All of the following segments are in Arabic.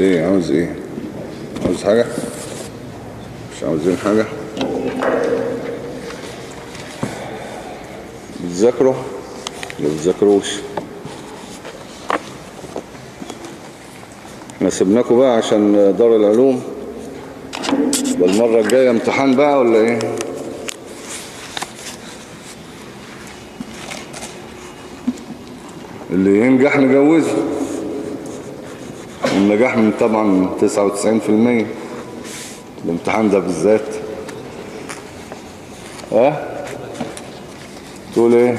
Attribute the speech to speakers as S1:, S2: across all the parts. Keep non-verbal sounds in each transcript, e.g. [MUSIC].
S1: إيه عاوز إيه؟ عاوز حاجة؟ مش عاوزين حاجة؟ بتذاكروا؟ ولا بتذاكروش. إحنا سيبناكوا بقى عشان دار العلوم. والمرة الجاية امتحان بقى ولا إيه؟ اللي ينجح نجوزه. النجاح من طبعا 99% الامتحان ده بالذات. ها؟ تقول إيه؟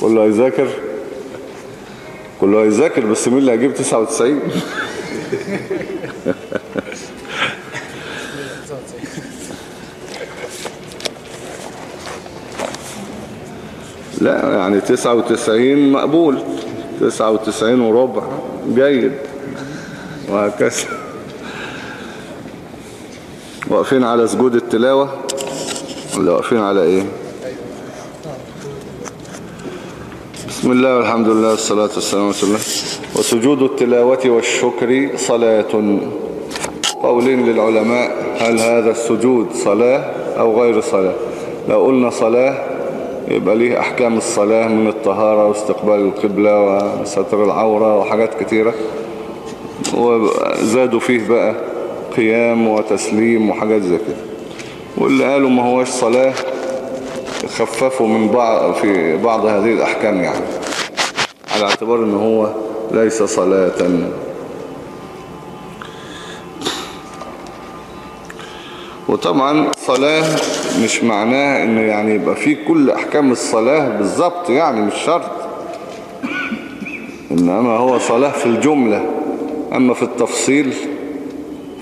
S1: كله هيذاكر؟ كله هيذاكر بس مين اللي هيجيب 99 لا يعني 99 مقبول. 99 وربع. جيد. وهكذا. واقفين على سجود التلاوة ولا واقفين على إيه؟ بسم الله والحمد لله والصلاة والسلام على الله. وسجود التلاوة والشكر صلاة. قولين للعلماء هل هذا السجود صلاة أو غير صلاة؟ لو قلنا صلاة يبقى ليه أحكام الصلاة من الطهارة واستقبال القبلة وستر العورة وحاجات كتيرة. وزادوا فيه بقى قيام وتسليم وحاجات زي كده. واللي قالوا ما هوش صلاة خففوا من بعض في بعض هذه الأحكام يعني على اعتبار إن هو ليس صلاة. وطبعا صلاة مش معناه إن يعني يبقى فيه كل أحكام الصلاة بالظبط يعني مش شرط. إنما هو صلاة في الجملة. أما في التفصيل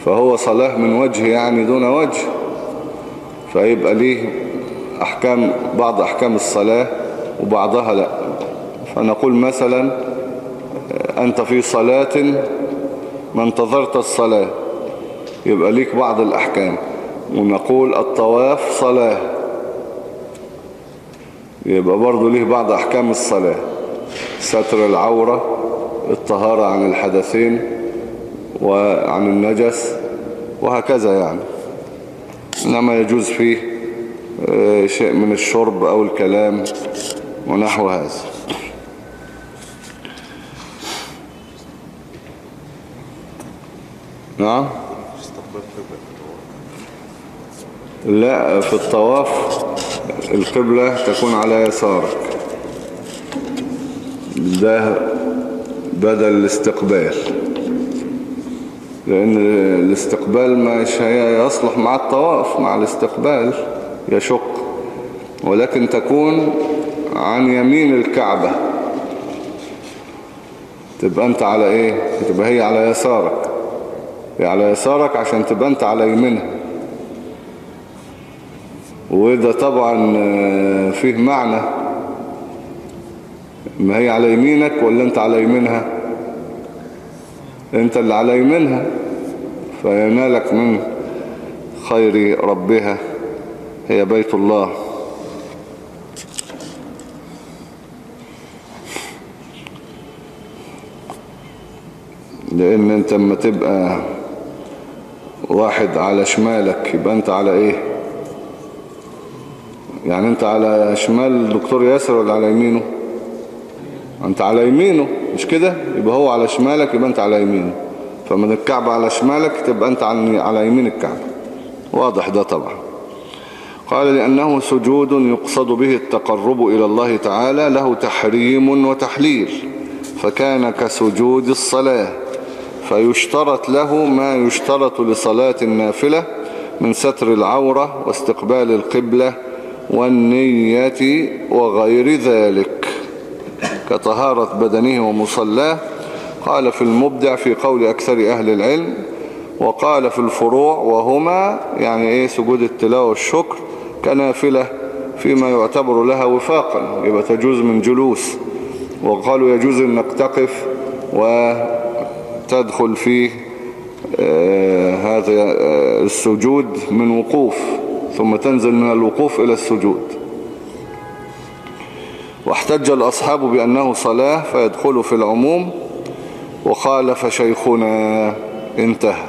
S1: فهو صلاة من وجه يعني دون وجه فيبقى ليه أحكام بعض أحكام الصلاة وبعضها لا. فنقول مثلا أنت في صلاة ما انتظرت الصلاة يبقى ليك بعض الأحكام. ونقول الطواف صلاة يبقى برضو ليه بعض أحكام الصلاة. ستر العورة الطهارة عن الحدثين وعن النجس وهكذا يعني. إنما يجوز فيه شيء من الشرب أو الكلام ونحو هذا. نعم؟ لا في الطواف القبلة تكون على يسارك. ده بدل الاستقبال. لأن الاستقبال مش يصلح مع الطواف مع الاستقبال يشق. ولكن تكون عن يمين الكعبة. تبقى أنت على إيه؟ تبقى هي على يسارك. هي على يسارك عشان تبقى أنت على يمينها. وده طبعا فيه معنى ما هي على يمينك ولا انت على يمينها؟ انت اللي على يمينها. فينالك من خير ربها. هي بيت الله. لأن انت اما تبقى واحد على شمالك يبقى انت على إيه؟ يعني انت على شمال الدكتور ياسر ولا على يمينه؟ أنت على يمينه مش كده؟ يبقى هو على شمالك يبقى أنت على يمينه. فمن الكعبة على شمالك تبقى أنت على يمين الكعبة. واضح ده طبعا. قال لأنه سجود يقصد به التقرب إلى الله تعالى له تحريم وتحليل. فكان كسجود الصلاة. فيشترط له ما يشترط لصلاة النافلة من ستر العورة واستقبال القبلة والنية وغير ذلك. كطهارة بدنه ومصلاه. قال في المبدع في قول أكثر أهل العلم وقال في الفروع وهما يعني إيه سجود التلاوة والشكر كنافلة فيما يعتبر لها وفاقا يبقى تجوز من جلوس. وقالوا يجوز أنك تقف وتدخل في آه هذا آه السجود من وقوف ثم تنزل من الوقوف إلى السجود. واحتج الأصحاب بأنه صلاة فيدخل في العموم وخالف شيخنا. انتهى.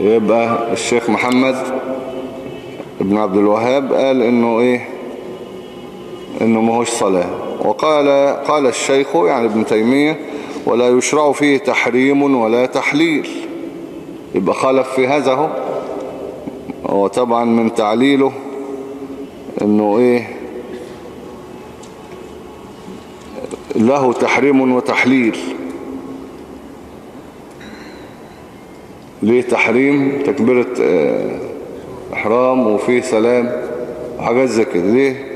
S1: يبقى الشيخ محمد ابن عبد الوهاب قال إنه إيه؟ إنه ماهوش صلاة. وقال قال الشيخ يعني ابن تيمية ولا يشرع فيه تحريم ولا تحليل. يبقى خالف في هذا هو. طبعا من تعليله إنه إيه؟ له تحريم وتحليل. ليه تحريم؟ تكبيرة آه، إحرام وفيه سلام وحاجات زي كده. ليه؟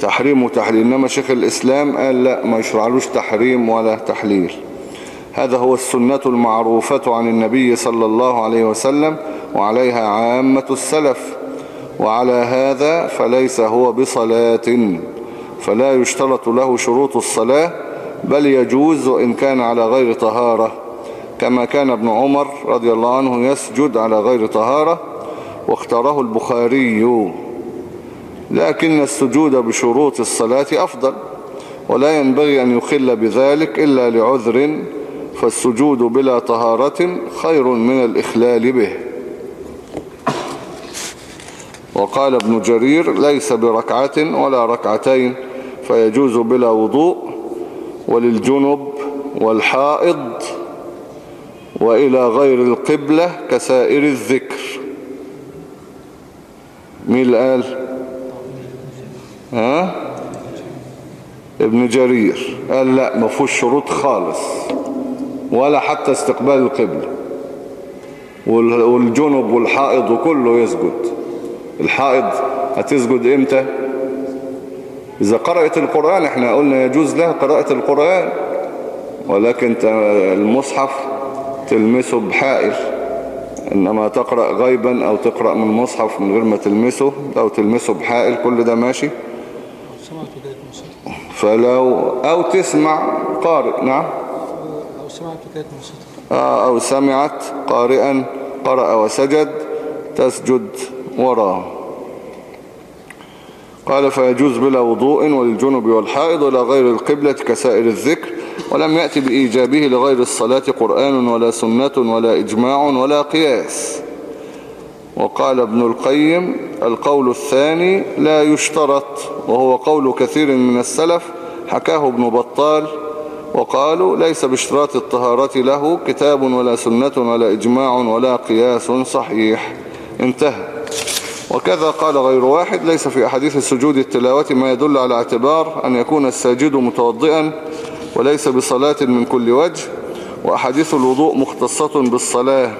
S1: تحريم وتحليل. إنما شيخ الإسلام قال لا ما يشرعلوش تحريم ولا تحليل. هذا هو السنة المعروفة عن النبي صلى الله عليه وسلم وعليها عامة السلف. وعلى هذا فليس هو بصلاة فلا يشترط له شروط الصلاة بل يجوز وإن كان على غير طهارة. كما كان ابن عمر رضي الله عنه يسجد على غير طهارة واختاره البخاري. لكن السجود بشروط الصلاة أفضل ولا ينبغي أن يخل بذلك إلا لعذر فالسجود بلا طهارة خير من الإخلال به. وقال ابن جرير ليس بركعة ولا ركعتين فيجوز بلا وضوء وللجنب والحائض وإلى غير القبلة كسائر الذكر. مين قال؟ ها؟ ابن جرير. قال لا ما فيهوش شروط خالص ولا حتى استقبال القبلة. والجنب والحائض وكله يسجد. الحائض هتسجد إمتى؟ إذا قرأت القرآن إحنا قلنا يجوز لها قراءة القرآن ولكن المصحف تلمسه بحائل إنما تقرأ غيبا أو تقرأ من مصحف من غير ما تلمسه أو تلمسه بحائل كل ده ماشي؟ فلو أو تسمع قارئ نعم؟
S2: أو سمعت كانت
S1: آه أو سمعت قارئا قرأ وسجد تسجد وراه قال فيجوز بلا وضوء وللجنب والحائض ولا غير القبلة كسائر الذكر ولم يأتي بإيجابه لغير الصلاة قرآن ولا سنة ولا إجماع ولا قياس. وقال ابن القيم القول الثاني لا يشترط وهو قول كثير من السلف حكاه ابن بطال وقالوا ليس باشتراط الطهارة له كتاب ولا سنة ولا إجماع ولا قياس صحيح. انتهى. وكذا قال غير واحد ليس في أحاديث السجود التلاوة ما يدل على اعتبار أن يكون الساجد متوضئا وليس بصلاة من كل وجه وأحاديث الوضوء مختصة بالصلاة.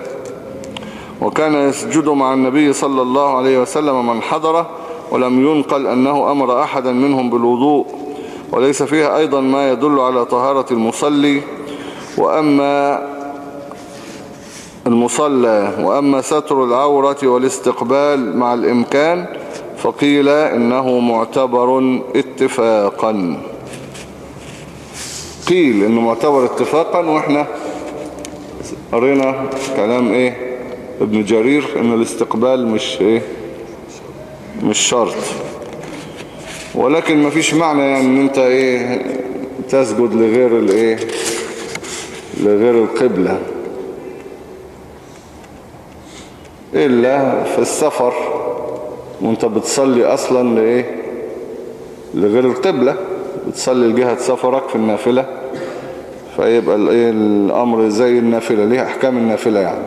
S1: وكان يسجد مع النبي صلى الله عليه وسلم من حضره ولم ينقل أنه أمر أحدا منهم بالوضوء وليس فيها أيضا ما يدل على طهارة المصلي. وأما المصلى. وأما ستر العورة والاستقبال مع الإمكان فقيل إنه معتبر اتفاقا. قيل إنه معتبر اتفاقا وإحنا قرينا كلام إيه؟ ابن جرير إن الاستقبال مش إيه؟ مش شرط. ولكن ما فيش معنى يعني إن أنت إيه؟ تسجد لغير الإيه؟ لغير القبلة. إلا في السفر وأنت بتصلي أصلا لإيه؟ لغير القبلة بتصلي لجهة سفرك في النافلة فيبقى الايه الأمر زي النافلة ليه أحكام النافلة يعني.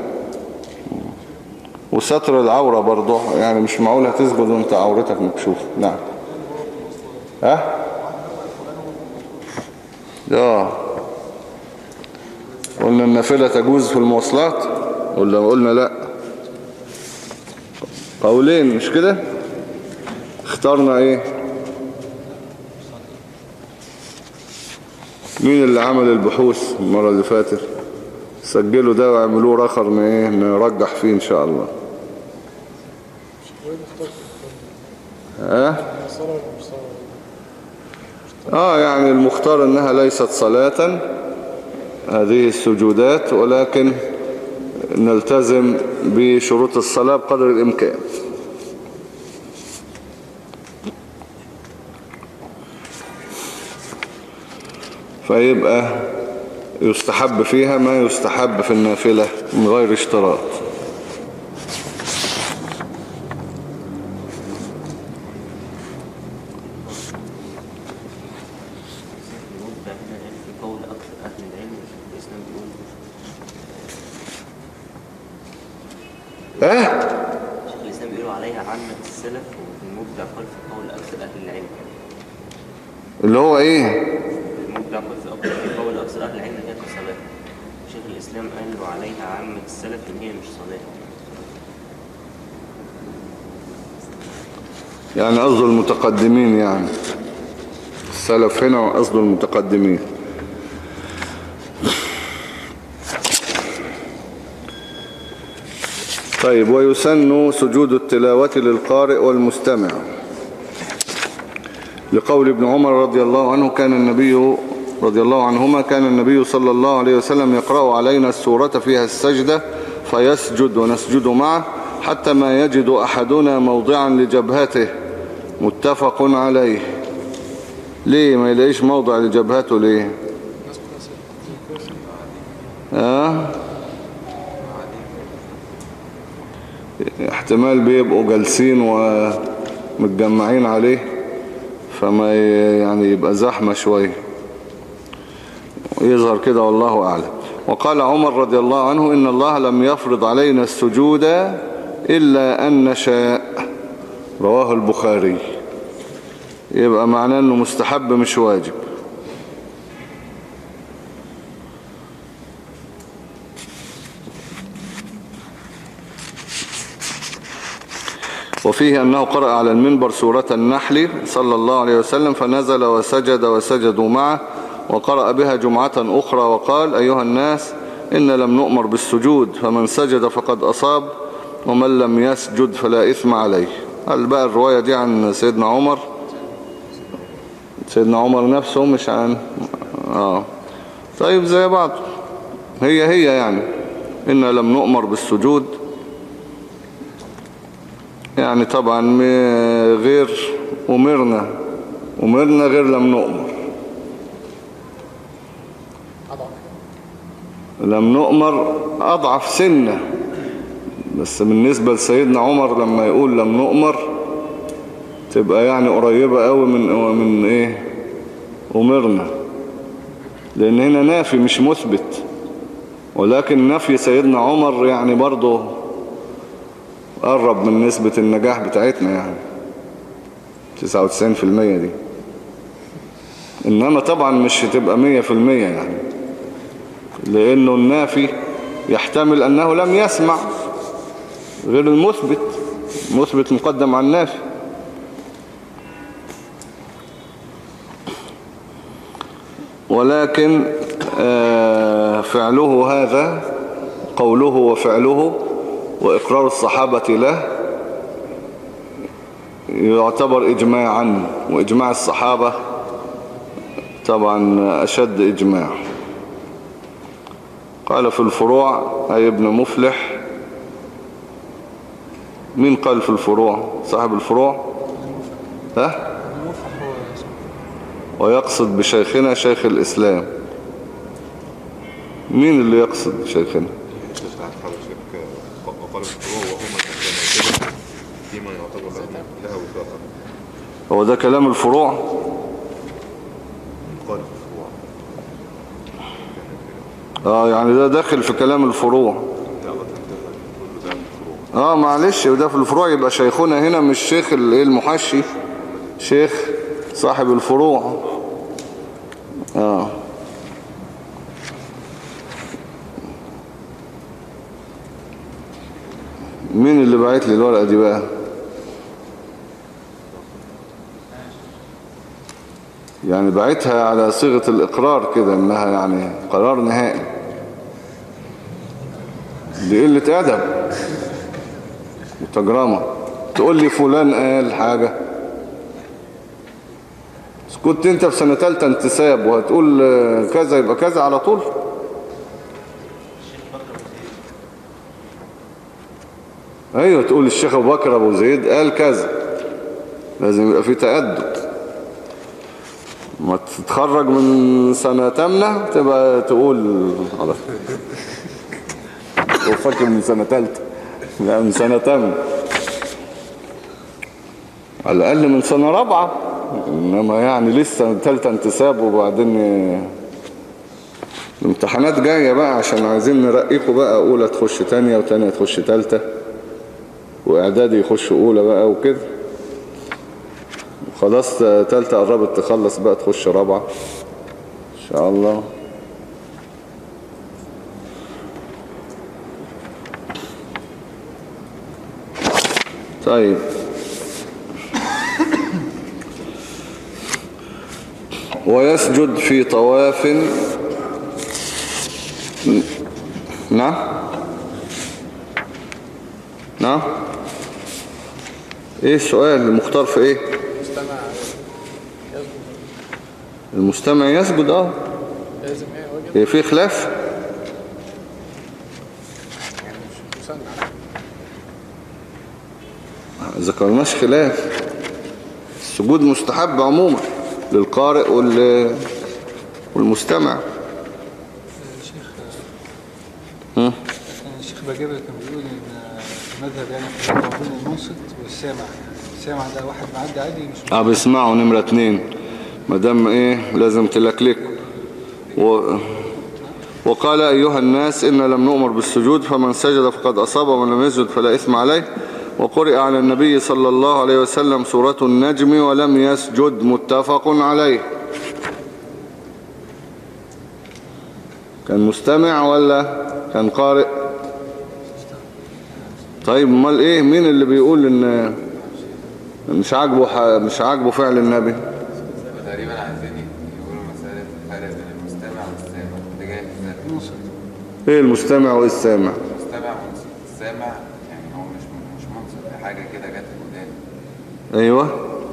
S1: وستر العورة برضه يعني مش معقول هتسجد وأنت عورتك مكشوف نعم. ها؟ آه. قلنا النافلة تجوز في المواصلات ولا قلنا لا. قولين مش كده؟ اخترنا إيه؟ مين اللي عمل البحوث المرة اللي فاتت؟ سجلوا ده واعملوه رخر إيه؟ نرجح فيه إن شاء الله. آه آه يعني المختار إنها ليست صلاة هذه السجودات ولكن نلتزم بشروط الصلاة بقدر الإمكان. فيبقى يستحب فيها ما يستحب في النافلة من غير اشتراط
S3: المبدع هنا يعني في قول أكثر أهل العلم الإسلام بيقول
S1: آه
S3: شيخ الإسلام بيقولوا عليها عامة السلف وفي المبدع قال في قول أكثر أهل العلم
S1: اللي هو
S3: إيه؟ قول أهل العلم هي شيخ الإسلام قال عليها عامة السلف إن هي مش صلاة.
S1: يعني قصده المتقدمين يعني. السلف هنا قصده المتقدمين. طيب ويسن سجود التلاوة للقارئ والمستمع. لقول ابن عمر رضي الله عنه كان النبي رضي الله عنهما كان النبي صلى الله عليه وسلم يقرأ علينا السورة فيها السجدة فيسجد ونسجد معه حتى ما يجد أحدنا موضعا لجبهته. متفق عليه. ليه ما يلاقيش موضع لجبهته ليه؟ آه؟ احتمال بيبقوا جالسين ومتجمعين عليه. فما يعني يبقى زحمة شوية. يظهر كده والله أعلم. وقال عمر رضي الله عنه إن الله لم يفرض علينا السجود إلا أن نشاء. رواه البخاري. يبقى معناه أنه مستحب مش واجب. وفيه أنه قرأ على المنبر سورة النحل صلى الله عليه وسلم فنزل وسجد وسجدوا معه وقرأ بها جمعة أخرى وقال أيها الناس إن لم نؤمر بالسجود فمن سجد فقد أصاب ومن لم يسجد فلا إثم عليه. هل بقى الرواية دي عن سيدنا عمر؟ سيدنا عمر نفسه مش عن آه. طيب زي بعض. هي هي يعني. إن لم نؤمر بالسجود يعني طبعا غير أمرنا أمرنا غير لم نؤمر. لم نؤمر أضعف سنة. بس بالنسبة لسيدنا عمر لما يقول لم نؤمر تبقى يعني قريبة قوي من من إيه؟ أمرنا. لأن هنا نافي مش مثبت. ولكن نفي سيدنا عمر يعني برضه قرب من نسبة النجاح بتاعتنا يعني. 99% دي. إنما طبعا مش هتبقى 100% يعني. لأنه النافي يحتمل أنه لم يسمع غير المثبت. مثبت مقدم عن النافي. ولكن آه، فعله هذا قوله وفعله وإقرار الصحابة له يعتبر إجماعا وإجماع الصحابة طبعا أشد إجماع. قال في الفروع أي ابن مفلح مين قال في الفروع؟ صاحب الفروع؟ ها؟ ويقصد بشيخنا شيخ الإسلام. مين اللي يقصد شيخنا
S4: بتاعت حضرتك وقال الفروع وهم كما كده فيما يعتبر لها لها وفاقا
S1: هو ده كلام الفروع؟ آه يعني ده داخل في كلام الفروع. آه معلش وده في الفروع. يبقى شيخنا هنا مش شيخ ال- إيه المحشي. شيخ صاحب الفروع. آه. مين اللي بعت لي الورقة دي بقى؟ يعني بعتها على صيغة الإقرار كده إنها يعني قرار نهائي. دي قلة أدب. وتجرمة تقول لي فلان قال حاجة. كنت أنت في سنة تالتة انتساب وهتقول كذا يبقى كذا على طول. أيوه تقول الشيخ أبو بكر أبو زيد قال كذا. لازم يبقى في تأدب. ما تتخرج من سنة تامنة تبقى تقول خلاص وفاكر من سنة تالتة. لا من سنة تامنة. على الأقل من سنة رابعة. إنما يعني لسه تالتة انتساب وبعدين الامتحانات جاية بقى عشان عايزين نرقيكوا بقى أولى تخش تانية وتانية تخش تالتة. وإعدادي يخش أولى بقى وكده. خلاص تالتة قربت تخلص بقى تخش رابعة. إن شاء الله. طيب. ويسجد في طواف. نعم. نعم. إيه السؤال؟ المختار في إيه؟
S2: مستمع يسجد
S1: المستمع يسجد آه.
S2: لازم إيه
S1: هي في خلاف؟ ذكرناش خلاف السجود مستحب عموما للقارئ وال والمستمع.
S2: الشيخ؟ الشيخ بجير كان بيقول إن المذهب يعني المنصت والسامع. يعني السامع ده واحد معدي عادي مش
S1: آه بيسمعوا نمرة اتنين. مدام إيه لازم تلكلكوا و... وقال أيها الناس إن لم نؤمر بالسجود فمن سجد فقد أصاب ومن لم يسجد فلا إثم عليه. وقرئ على النبي صلى الله عليه وسلم سورة النجم ولم يسجد متفق عليه. كان مستمع ولا كان قارئ؟ طيب أمال إيه؟ مين اللي بيقول إن مش عاجبه ح... مش عاجبه فعل النبي.
S5: تقريبا عايزين يقولوا مسألة الفرق بين المستمع والسامع. ده جاي في
S1: إيه المستمع وايه السامع
S5: المستمع منصت السامع يعني هو مش مش منصت دي حاجة كده جت قدامي
S1: أيوه.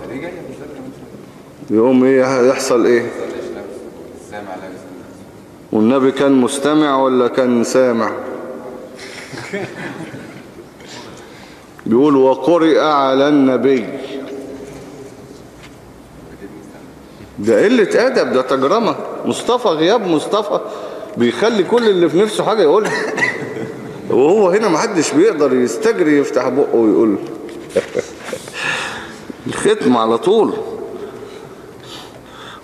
S5: فدي جاية في الفرق منصت
S1: يقوم إيه؟ يحصل
S5: إيه؟ السامع لابس
S1: والنبي كان مستمع ولا كان سامع؟ [LAUGHS] بيقول وقرئ على النبي. ده قلة أدب ده تجرمة. مصطفى غياب مصطفى بيخلي كل اللي في نفسه حاجة يقولها. [LAUGHS] وهو هنا محدش بيقدر يستجري يفتح بقه ويقول. الختم على طول.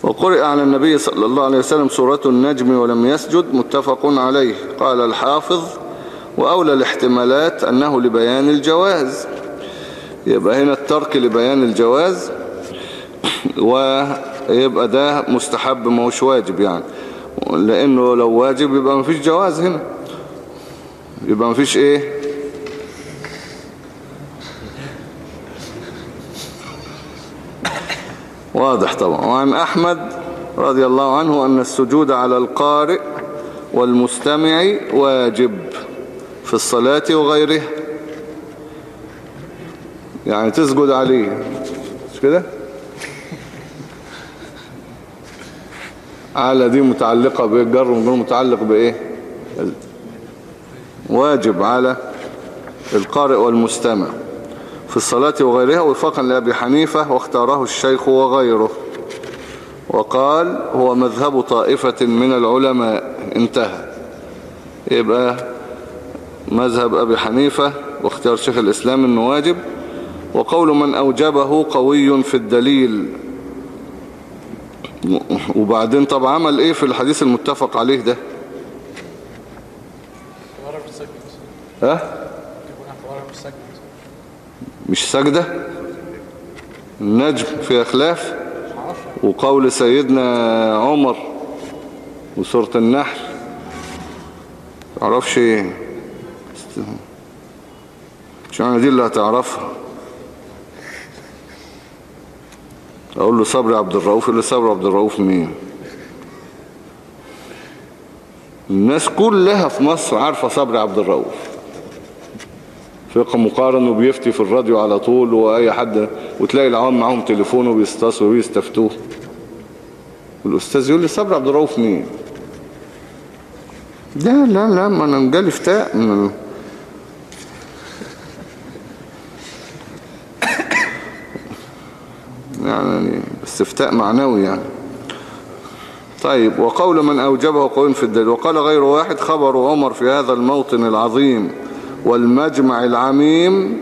S1: وقرئ على النبي صلى الله عليه وسلم سورة النجم ولم يسجد متفق عليه. قال الحافظ وأولى الاحتمالات أنه لبيان الجواز. يبقى هنا الترك لبيان الجواز. [CLEARS THROAT] ويبقى ده مستحب ما هوش واجب يعني. لأنه لو واجب يبقى مفيش جواز هنا. يبقى مفيش إيه؟ واضح طبعا. وعن أحمد رضي الله عنه أن السجود على القارئ والمستمع واجب في الصلاة وغيرها يعني تسجد عليه. مش كده؟ على دي متعلقة بالجر والمجرور متعلق بإيه؟ واجب على القارئ والمستمع في الصلاة وغيرها وفقا لأبي حنيفة واختاره الشيخ وغيره. وقال هو مذهب طائفة من العلماء. انتهى. يبقى مذهب أبي حنيفة واختيار شيخ الإسلام أنه واجب. وقول من أوجبه قوي في الدليل. وبعدين طب عمل إيه في الحديث المتفق عليه ده؟
S2: في
S1: ها؟
S2: في
S1: مش سجدة؟ النجم فيها خلاف وقول سيدنا عمر وسورة النحل. تعرفش إيه؟ مش معنى دي اللي هتعرفها. أقول له صبري عبد الرؤوف يقول له صبري عبد الرؤوف مين؟ الناس كلها في مصر عارفة صبري عبد الرؤوف. فقه مقارن وبيفتي في الراديو على طول وأي حد وتلاقي العوام معاهم تليفون وبيستصوا ويستفتوه. والأستاذ يقول لي صبري عبد الرؤوف مين؟ لا لا لا ما أنا جالي فتاء يعني استفتاء معنوي يعني. طيب وقول من أوجبه قول في الدليل. وقال غير واحد خبر عمر في هذا الموطن العظيم والمجمع العميم.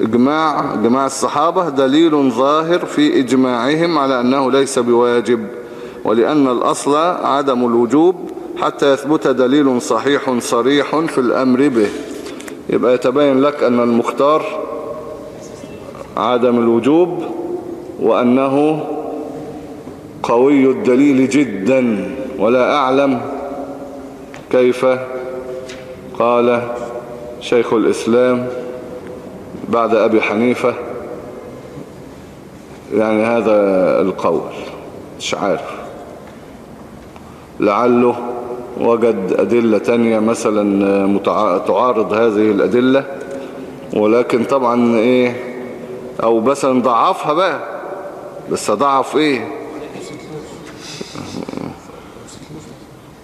S1: إجماع جماع الصحابة دليل ظاهر في إجماعهم على أنه ليس بواجب ولأن الأصل عدم الوجوب حتى يثبت دليل صحيح صريح في الأمر به. يبقى يتبين لك أن المختار عدم الوجوب وأنه قوي الدليل جدا ولا أعلم كيف قال شيخ الإسلام بعد أبي حنيفة. يعني هذا القول مش عارف. لعله وجد أدلة تانية مثلا تعارض هذه الأدلة ولكن طبعا إيه أو مثلا ضعفها بقى. بس ضعف إيه؟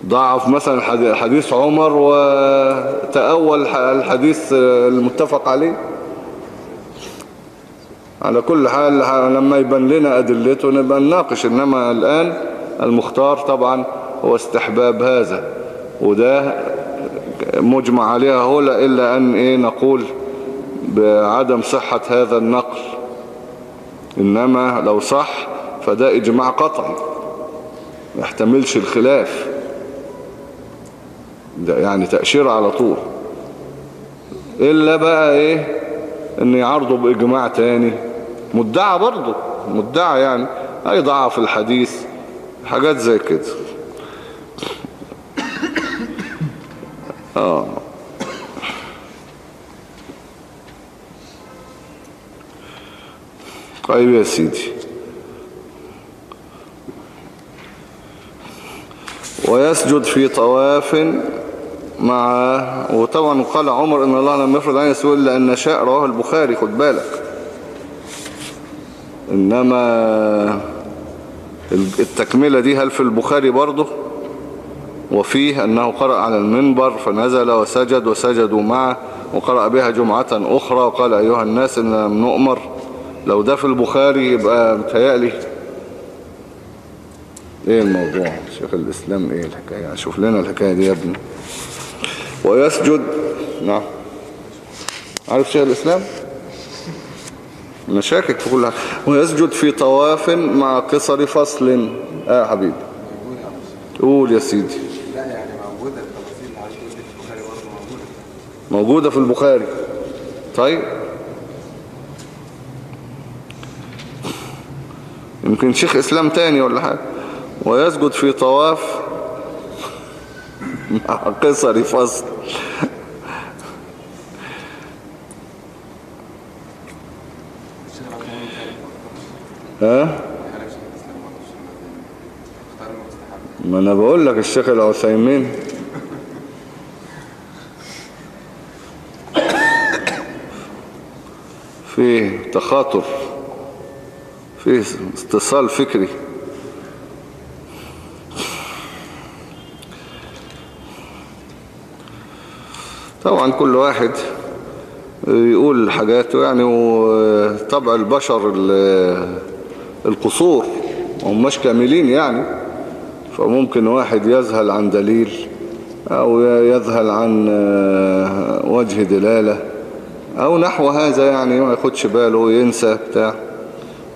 S1: ضعف مثلا حدي- حديث عمر وتأول الحديث المتفق عليه. على كل حال لما يبان لنا أدلته نبقى نناقش إنما الآن المختار طبعا هو استحباب هذا وده مجمع عليها هو لا إلا أن إيه نقول بعدم صحة هذا النقل. إنما لو صح فده إجماع قطعي. ما يحتملش الخلاف. ده يعني تأشير على طول. إلا بقى إيه؟ إن يعرضوا بإجماع تاني. مدعى برضه مدعى يعني. أي ضعف الحديث حاجات زي كده. [COUGHS] آه. طيب يا سيدي ويسجد في طواف مع وطبعا قال عمر إن الله لم يفرض علينا سوء إلا أن شاء رواه البخاري خد بالك. إنما التكملة دي هل في البخاري برضه؟ وفيه أنه قرأ على المنبر فنزل وسجد وسجدوا معه وقرأ بها جمعة أخرى وقال أيها الناس إن لم نؤمر. لو ده في البخاري يبقى متهيألي. إيه الموضوع؟ شيخ الإسلام إيه الحكاية؟ شوف لنا الحكاية دي يا ابني. ويسجد. نعم. عارف شيخ الإسلام؟ مشاكك في كل حاجة. ويسجد في طواف مع قصر فصل. آه يا حبيبي. قول يا سيدي.
S5: لا يعني موجودة التفاصيل اللي في البخاري برضه موجودة
S1: موجودة في البخاري. طيب. يمكن شيخ إسلام تاني ولا حاجة. ويسجد في طواف. [LAUGHS] مع قصر فصل. ها؟ ما أنا بقول لك الشيخ العثيمين. [COUGHS] فيه تخاطر. فيه اتصال فكري. طبعا كل واحد يقول حاجاته يعني وطبع البشر ال- القصور هم مش كاملين يعني. فممكن واحد يذهل عن دليل أو يذهل عن آه، وجه دلالة أو نحو هذا يعني ما ياخدش باله ينسى بتاع.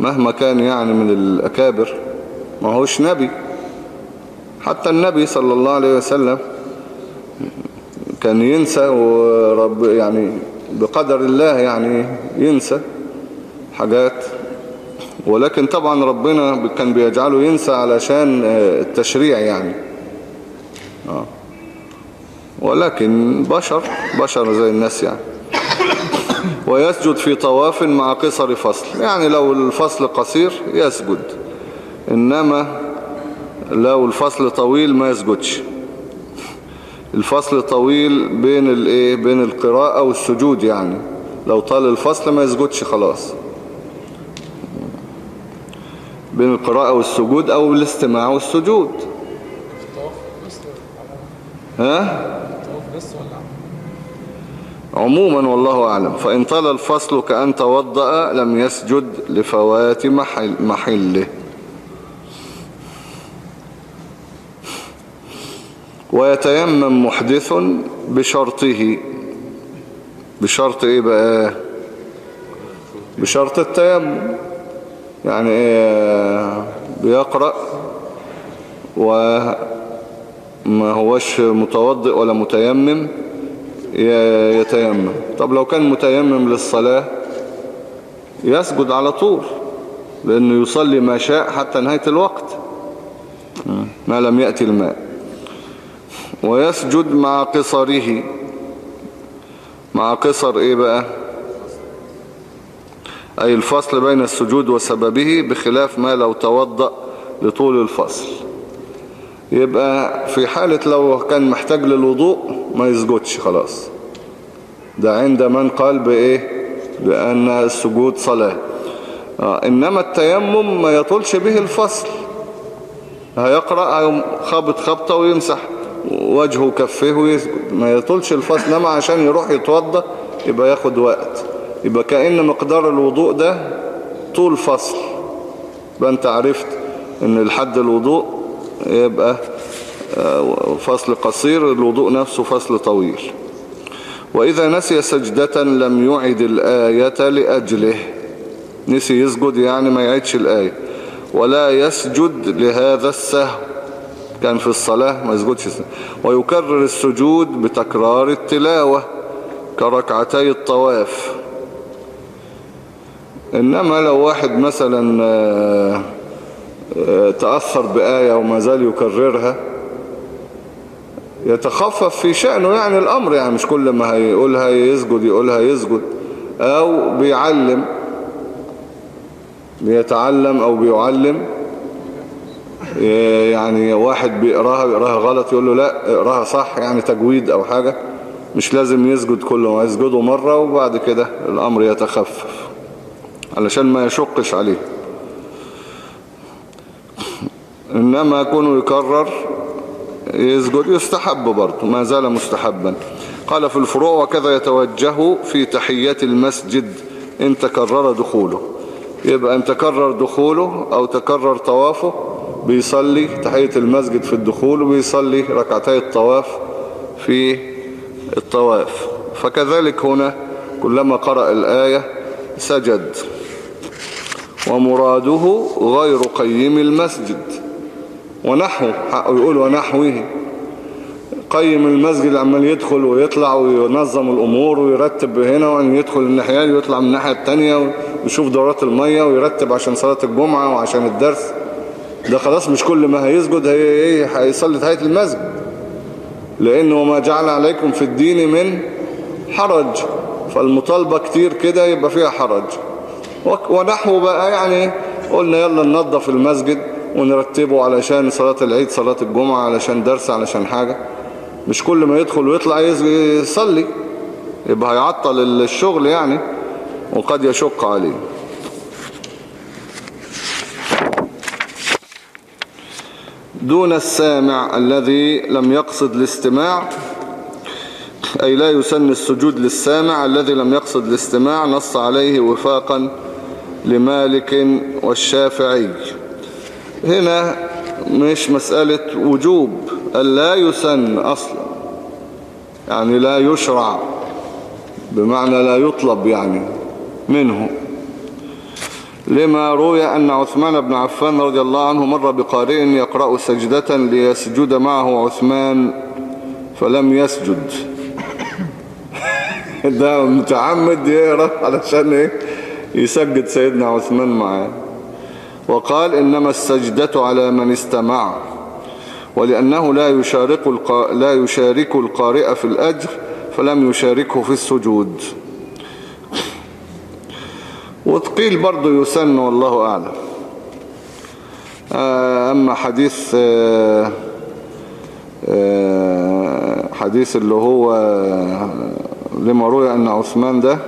S1: مهما كان يعني من الأكابر ما هوش نبي. حتى النبي صلى الله عليه وسلم كان ينسى ورب يعني بقدر الله يعني ينسى حاجات. ولكن طبعا ربنا كان بيجعله ينسى علشان التشريع يعني. آه. ولكن بشر بشر زي الناس يعني. ويسجد في طواف مع قصر فصل. يعني لو الفصل قصير يسجد إنما لو الفصل طويل ما يسجدش. الفصل طويل بين الإيه؟ بين القراءة والسجود يعني. لو طال الفصل ما يسجدش خلاص. بين القراءة والسجود أو الاستماع والسجود. ها؟ عموما والله أعلم. فإن طال الفصل كأن توضأ لم يسجد لفوات محل محله. ويتيمم محدث بشرطه. بشرط إيه بقى؟ بشرط التيمم. يعني إيه؟ بيقرأ. وما هوش متوضئ ولا متيمم. يتيمم. طب لو كان متيمم للصلاة يسجد على طول لأنه يصلي ما شاء حتى نهاية الوقت. ما لم يأتي الماء. ويسجد مع قصره. مع قصر إيه بقى؟ أي الفصل بين السجود وسببه بخلاف ما لو توضأ لطول الفصل. يبقى في حالة لو كان محتاج للوضوء ما يسجدش خلاص. ده عند من قال بإيه؟ بأن السجود صلاة. آه إنما التيمم ما يطولش به الفصل. هيقرأ خبط خبطة ويمسح وجهه وكفيه ويسجد. ما يطولش الفصل إنما عشان يروح يتوضى يبقى ياخد وقت. يبقى كأن مقدار الوضوء ده طول فصل. يبقى أنت عرفت إن الحد الوضوء يبقى آه، فصل قصير الوضوء نفسه فصل طويل. وإذا نسي سجدة لم يعد الآية لأجله. نسي يسجد يعني ما يعيدش الآية. ولا يسجد لهذا السهو. كان في الصلاة ما يسجدش. ويكرر السجود بتكرار التلاوة كركعتي الطواف. إنما لو واحد مثلا آه، تأثر بآية وما زال يكررها. يتخفف في شأنه يعني الأمر يعني مش كل ما هيقولها يسجد يقولها يسجد أو بيعلم بيتعلم أو بيعلم. يعني واحد بيقراها بيقراها غلط يقول له لا اقراها صح يعني تجويد أو حاجة. مش لازم يسجد كله يسجده مرة وبعد كده الأمر يتخفف علشان ما يشقش عليه. إنما كونه يكرر يسجد يستحب برضه ما زال مستحبا. قال في الفروع وكذا يتوجه في تحية المسجد إن تكرر دخوله. يبقى إن تكرر دخوله أو تكرر طوافه بيصلي تحية المسجد في الدخول وبيصلي ركعتي الطواف في الطواف. فكذلك هنا كلما قرأ الآية سجد. ومراده غير قيم المسجد. ونحوه حقه يقول ونحوه. قيم المسجد عمال يدخل ويطلع وينظم الأمور ويرتب هنا وأن يدخل الناحية ويطلع من الناحية التانية ويشوف دورات المية ويرتب عشان صلاة الجمعة وعشان الدرس. ده خلاص مش كل ما هيسجد هي إيه هيصلي تحية المسجد. لأنه ما جعل عليكم في الدين من حرج. فالمطالبة كتير كده يبقى فيها حرج. ونحو بقى يعني قلنا يلا ننظف المسجد. ونرتبه علشان صلاة العيد صلاة الجمعة علشان درس علشان حاجة. مش كل ما يدخل ويطلع يصلي يبقى هيعطل الشغل يعني وقد يشق عليه. دون السامع الذي لم يقصد الاستماع أي لا يسن السجود للسامع الذي لم يقصد الاستماع نص عليه وفاقا لمالك والشافعي. هنا مش مسألة وجوب لا يسن أصلا. يعني لا يشرع بمعنى لا يطلب يعني منه. لما روي أن عثمان بن عفان رضي الله عنه مر بقارئ يقرأ سجدة ليسجد معه عثمان فلم يسجد. [LAUGHS] ده متعمد يقرأ علشان إيه؟ يسجد سيدنا عثمان معاه. وقال إنما السجدة على من استمع ولأنه لا يشارك. لا يشارك القارئ في الأجر فلم يشاركه في السجود وتقيل برضو يسن والله أعلم أما حديث حديث اللي هو لما روي أن عثمان ده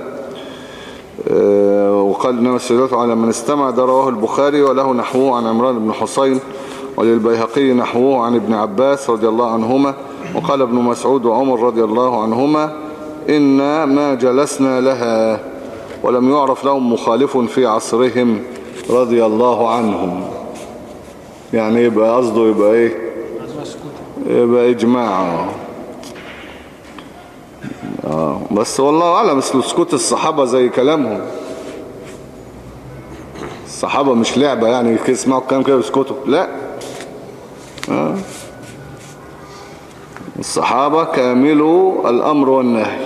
S1: وقال إنما السجدة على من استمع ده رواه البخاري وله نحوه عن عمران بن حسين وللبيهقي نحوه عن ابن عباس رضي الله عنهما وقال ابن مسعود وعمر رضي الله عنهما إنا ما جلسنا لها ولم يعرف لهم مخالف في عصرهم رضي الله عنهم يعني يبقى قصده يبقى إيه يبقى إجماع آه. آه. بس والله أعلم بس سكوت الصحابة زي كلامهم الصحابة مش لعبة يعني يسمعوا الكلام كده ويسكتوا. لا. آه. الصحابة كاملوا الأمر والنهي.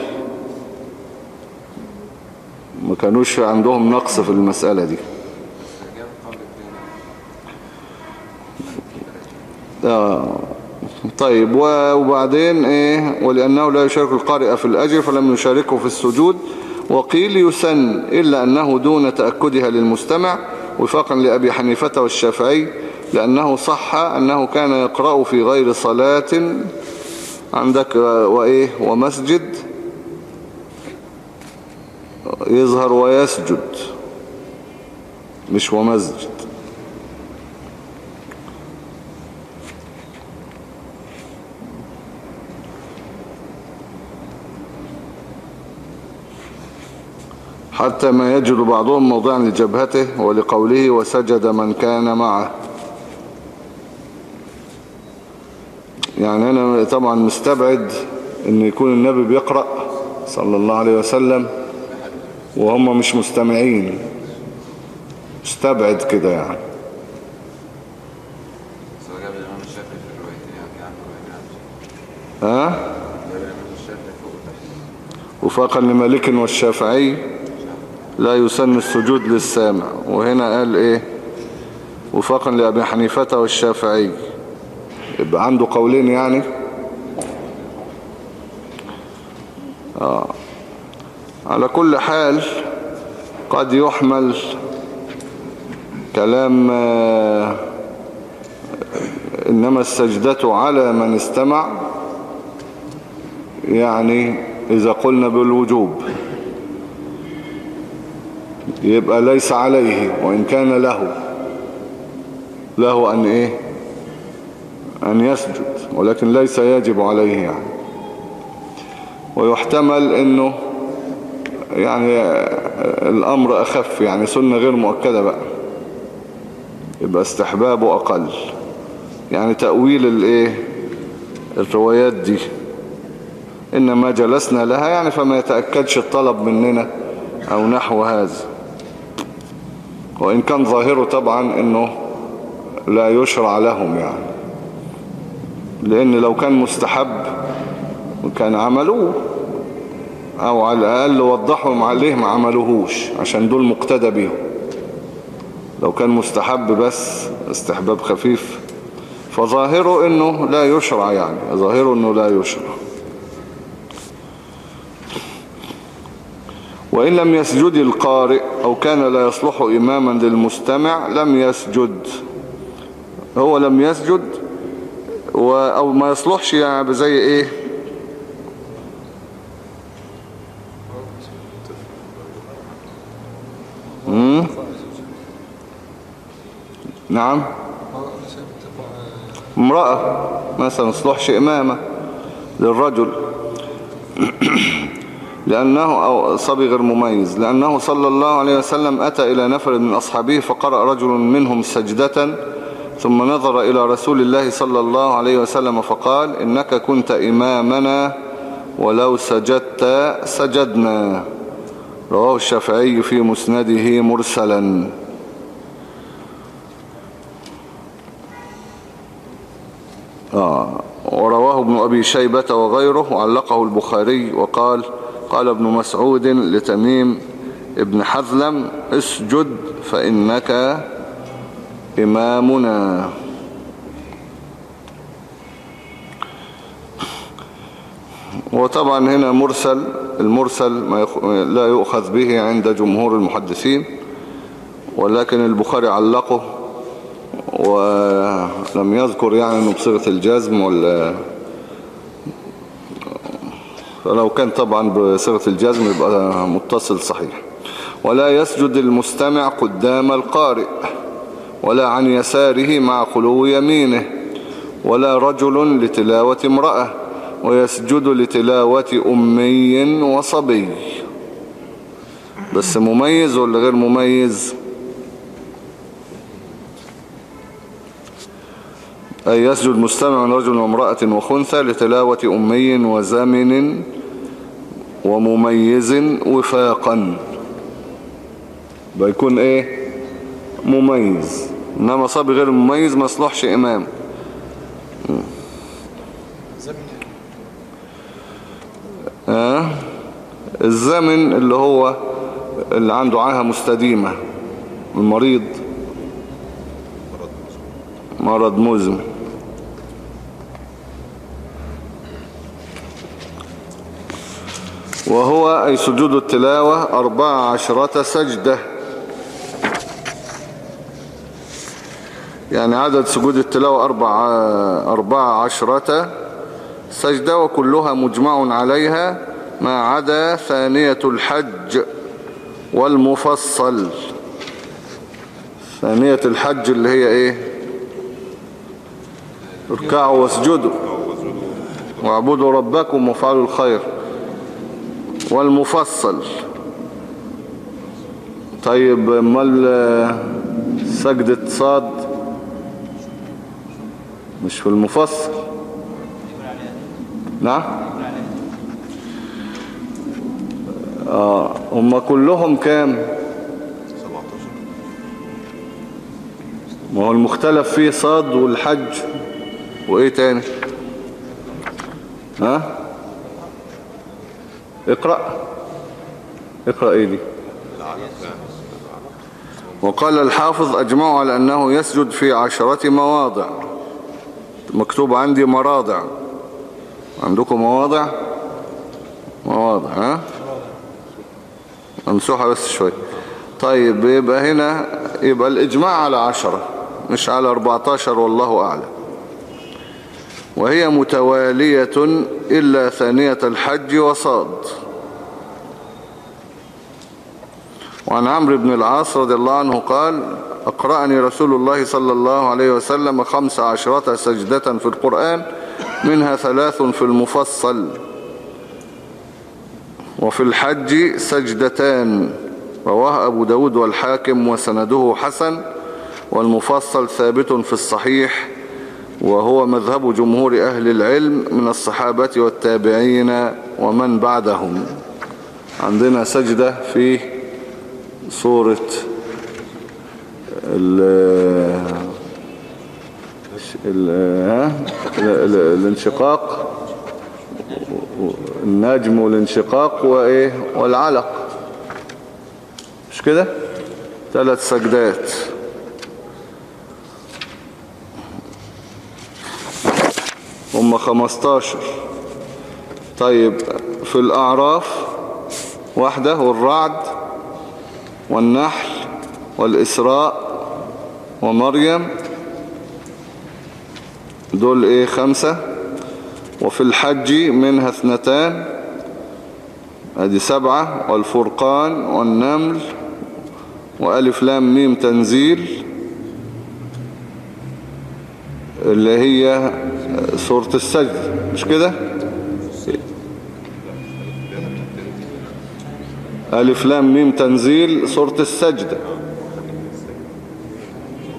S1: ما كانوش عندهم نقص في المسألة دي. آه. طيب وبعدين إيه؟ ولأنه لا يشارك القارئ في الأجر فلم يشاركه في السجود. وقيل يسن إلا أنه دون تأكدها للمستمع. وفاقا لأبي حنيفة والشافعي لأنه صح أنه كان يقرأ في غير صلاة عندك وإيه ومسجد يظهر ويسجد مش ومسجد. حتى ما يجد بعضهم موضعا لجبهته ولقوله وسجد من كان معه. يعني أنا طبعا مستبعد أن يكون النبي بيقرأ صلى الله عليه وسلم وهم مش مستمعين. مستبعد كده يعني.
S5: يعني.
S1: ها؟ وفاقا لمالك والشافعي. لا يسن السجود للسامع. وهنا قال إيه؟ وفاقا لأبي حنيفة والشافعي. يبقى عنده قولين يعني؟ آه. على كل حال قد يحمل كلام آه، إنما السجدة على من استمع يعني إذا قلنا بالوجوب. يبقى ليس عليه وإن كان له. له أن إيه؟ أن يسجد ولكن ليس يجب عليه يعني. ويحتمل أنه يعني الأمر أخف يعني سنة غير مؤكدة بقى. يبقى استحبابه أقل. يعني تأويل الإيه؟ الروايات دي. إنما جلسنا لها يعني فما يتأكدش الطلب مننا أو نحو هذا. وإن كان ظاهره طبعا إنه لا يشرع لهم يعني. لأن لو كان مستحب كان عملوه أو على الأقل وضحهم عليه ما عملوهوش عشان دول مقتدى بيهم. لو كان مستحب بس استحباب خفيف فظاهره إنه لا يشرع يعني. ظاهره إنه لا يشرع. وإن لم يسجد القارئ أو كان لا يصلح إماما للمستمع لم يسجد. هو لم يسجد أو ما يصلحش يعني زي إيه؟ مم؟ نعم. امرأة مثلا يصلحش إمامة للرجل. [CLEARS THROAT] لأنه أو صبي غير مميز. لأنه صلى الله عليه وسلم أتى إلى نفر من أصحابه فقرأ رجل منهم سجدة ثم نظر إلى رسول الله صلى الله عليه وسلم فقال إنك كنت إمامنا ولو سجدت سجدنا. رواه الشافعي في مسنده مرسلا. آه ورواه ابن أبي شيبة وغيره وعلقه البخاري وقال قال ابن مسعود لتميم ابن حذلم اسجد فإنك إمامنا. وطبعا هنا مرسل المرسل ما يخ... لا يؤخذ به عند جمهور المحدثين ولكن البخاري علقه ولم يذكر يعني انه بصيغة الجزم ولا فلو كان طبعا بصيغة الجزم يبقى متصل صحيح. ولا يسجد المستمع قدام القارئ ولا عن يساره مع خلو يمينه ولا رجل لتلاوة امرأة ويسجد لتلاوة أمي وصبي. بس مميز ولا غير مميز؟ أي يسجد مستمع رجل وامرأة وخنثى لتلاوة أمي وزمن ومميز وفاقا. بيكون إيه؟ مميز. إنما صبي غير مميز ما يصلحش إمام. آه الزمن اللي هو اللي عنده عاهة مستديمة. المريض. مرض مزمن. وهو أي سجود التلاوة أربع عشرة سجدة. يعني عدد سجود التلاوة أربع, أربع عشرة سجدة وكلها مجمع عليها ما عدا ثانية الحج والمفصل. ثانية الحج اللي هي إيه؟ اركعوا واسجدوا واعبدوا ربكم وافعلوا الخير. والمفصل. طيب امال سجدة صاد؟ مش في المفصل. نعم؟ آه هم كلهم كام؟
S4: 17
S1: ما هو المختلف فيه صاد والحج وإيه تاني؟ ها؟ اقرأ. اقرأ إيه دي؟ وقال الحافظ اجمعوا على أنه يسجد في عشرة مواضع. مكتوب عندي مراضع. عندكم مواضع؟ مواضع ها؟ امسوحة بس شوي. طيب يبقى هنا يبقى الإجماع على عشرة مش على 14 والله أعلم. وهي متوالية إلا ثانية الحج وصاد. وعن عمرو بن العاص رضي الله عنه قال أقرأني رسول الله صلى الله عليه وسلم خمس عشرة سجدة في القرآن منها ثلاث في المفصل. وفي الحج سجدتان رواه أبو داود والحاكم وسنده حسن والمفصل ثابت في الصحيح. وهو مذهب جمهور أهل العلم من الصحابة والتابعين ومن بعدهم. عندنا سجدة في سورة الانشقاق النجم والانشقاق وإيه؟ والعلق. مش كده؟ ثلاث سجدات. هم 15 طيب في الأعراف واحدة والرعد والنحل والإسراء ومريم. دول إيه؟ خمسة. وفي الحج منها اثنتان. أدي سبعة. والفرقان والنمل. وألف لام ميم تنزيل. اللي هي سورة السجد مش كده؟ ألف لام ميم تنزيل سورة السجدة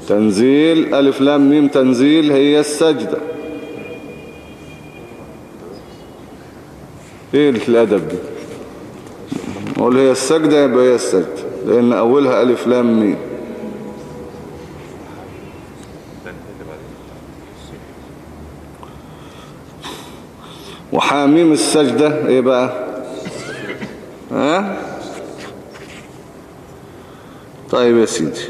S1: تنزيل ألف لام ميم تنزيل هي السجدة إيه الأدب دي؟ نقول هي السجدة يبقى هي السجدة لأن أولها ألف لام ميم. وحاميم السجدة إيه بقى؟ ها؟ طيب يا سيدي.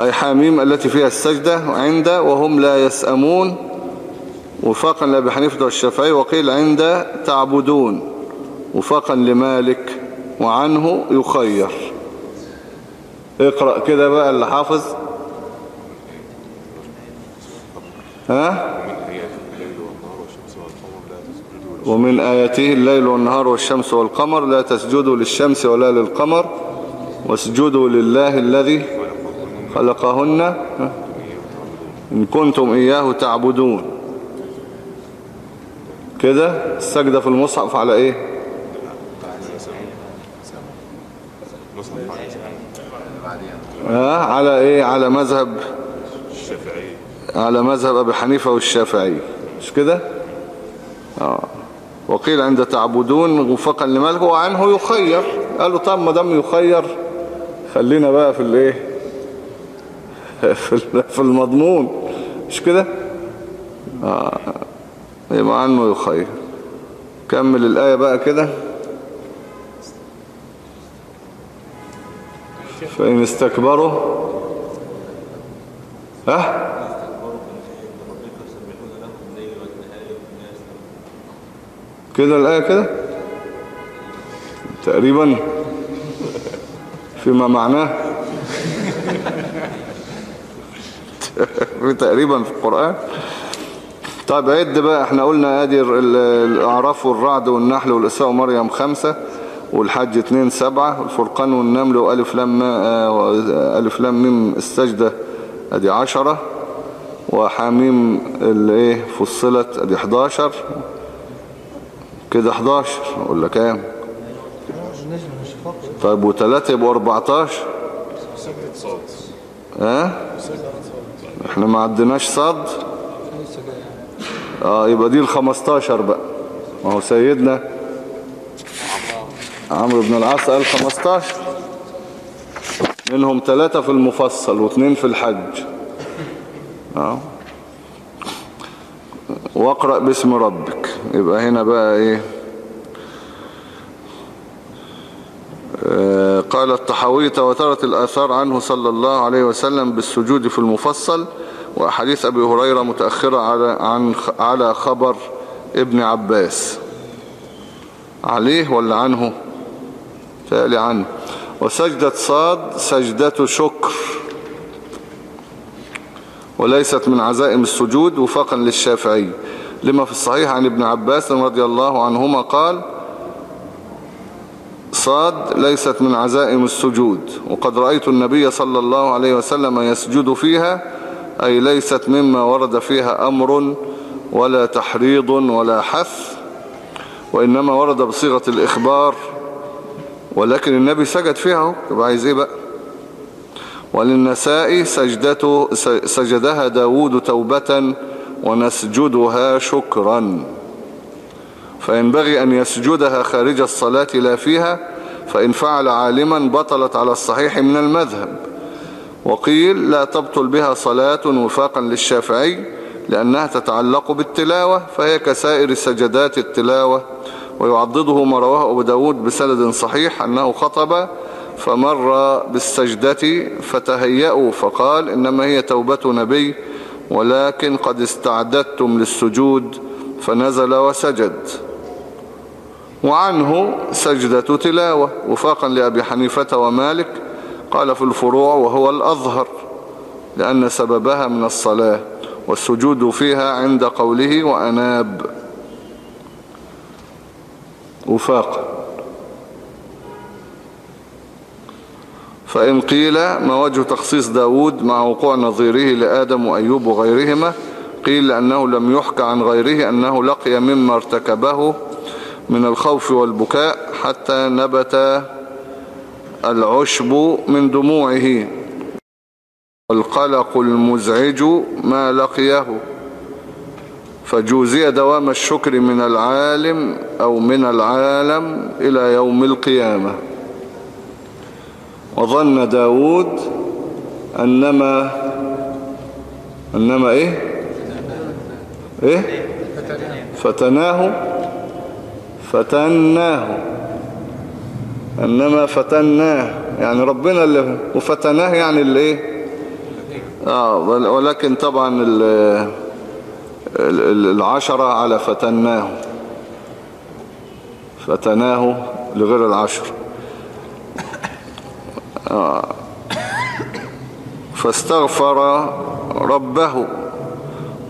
S1: أي حاميم التي فيها السجدة عند وهم لا يسأمون وفاقا لأبي حنيفة والشافعي وقيل عند تعبدون وفاقا لمالك وعنه يخير. اقرأ كده بقى اللي حافظ. ها؟
S4: ومن آياته الليل والنهار والشمس والقمر لا تسجدوا للشمس ولا للقمر
S1: واسجدوا لله الذي خلقهن؟ إن كنتم إياه تعبدون. كده السجدة في المصحف على إيه؟ على إيه؟ على مذهب
S4: الشافعي.
S1: على مذهب أبي حنيفة والشافعي. مش كده؟ آه. وقيل عند تعبدون وفقا لمالك وعنه يخير. قالوا طب ما دام يخير خلينا بقى في الايه؟ [LAUGHS] في ال- في المضمون. مش كده؟ آه. يبقى عنه يخير. كمل الآية بقى كده. فإن استكبروا ها؟ كده الآية كده؟ تقريبا. فيما معناه. [LAUGHS] تقريبا في القرآن. طيب عد بقى. إحنا قلنا آدي ال- ال- الأعراف والرعد والنحل والاسراء ومريم خمسة والحج اتنين سبعة والفرقان والنمل وألف لام آه، ألف لام ميم السجدة. آدي عشرة. وحميم الإيه؟ فصلت. آدي 11 كده 11 ولا كام
S2: النجم مش فاضي
S1: طيب وثلاثة يبقوا 14 ها إحنا ما عدناش صد. آه يبقى دي ال 15 بقى. ما هو سيدنا عمرو بن العاص قال 15 منهم ثلاثة في المفصل واثنين في الحج. آه. واقرأ باسم ربك. يبقى هنا بقى إيه؟ آه، قال الطحاوي تواترت الآثار عنه صلى الله عليه وسلم بالسجود في المفصل وأحاديث أبي هريرة متأخرة على, عن على خبر ابن عباس. عليه ولا عنه؟ تالي عنه. وسجدة صاد سجدة شكر. وليست من عزائم السجود وفاقا للشافعي. لما في الصحيح عن ابن عباس رضي الله عنهما قال صاد ليست من عزائم السجود وقد رأيت النبي صلى الله عليه وسلم يسجد فيها أي ليست مما ورد فيها أمر ولا تحريض ولا حث وإنما ورد بصيغة الإخبار ولكن النبي سجد فيها. يبقى عايز إيه بقى وللنساء سجدته سجدها داود توبة ونسجدها شكرا. فينبغي أن يسجدها خارج الصلاة لا فيها فإن فعل عالما بطلت على الصحيح من المذهب. وقيل لا تبطل بها صلاة وفاقا للشافعي لأنها تتعلق بالتلاوة فهي كسائر سجدات التلاوة. ويعضده ما رواه أبو داود بسند صحيح أنه خطب فمر بالسجدة فتهيأوا فقال إنما هي توبة نبي ولكن قد استعددتم للسجود فنزل وسجد. وعنه سجدة تلاوة وفاقا لأبي حنيفة ومالك قال في الفروع وهو الأظهر لأن سببها من الصلاة والسجود فيها عند قوله وأناب. وفاقا فإن قيل ما وجه تخصيص داود مع وقوع نظيره لآدم وأيوب وغيرهما؟ قيل لأنه لم يحكى عن غيره أنه لقي مما ارتكبه من الخوف والبكاء حتى نبت العشب من دموعه. والقلق المزعج ما لقيه. فجوزي دوام الشكر من العالم أو من العالم إلى يوم القيامة. وظن داود أنما أنما إيه؟ إيه؟ فتناه. فتناه. أنما فتناه. يعني ربنا اللي وفتناه يعني اللي إيه؟ آه ولكن طبعا ال ال- العشرة على فتناه. فتناه لغير العشر. آه [COUGHS] فاستغفر ربه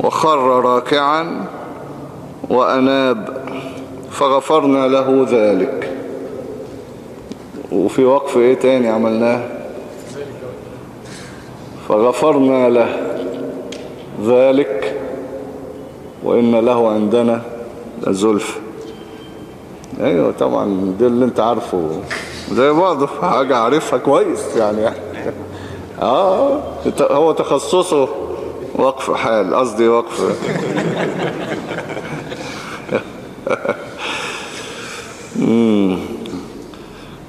S1: وخر راكعا وأناب فغفرنا له ذلك. وفي وقف إيه تاني عملناه؟ فغفرنا له ذلك وإن له عندنا لزلف. أيوه طبعا ده اللي أنت عارفه. زي بعضه. حاجة عارفها كويس يعني. آه هو تخصصه وقف حال قصدي وقف.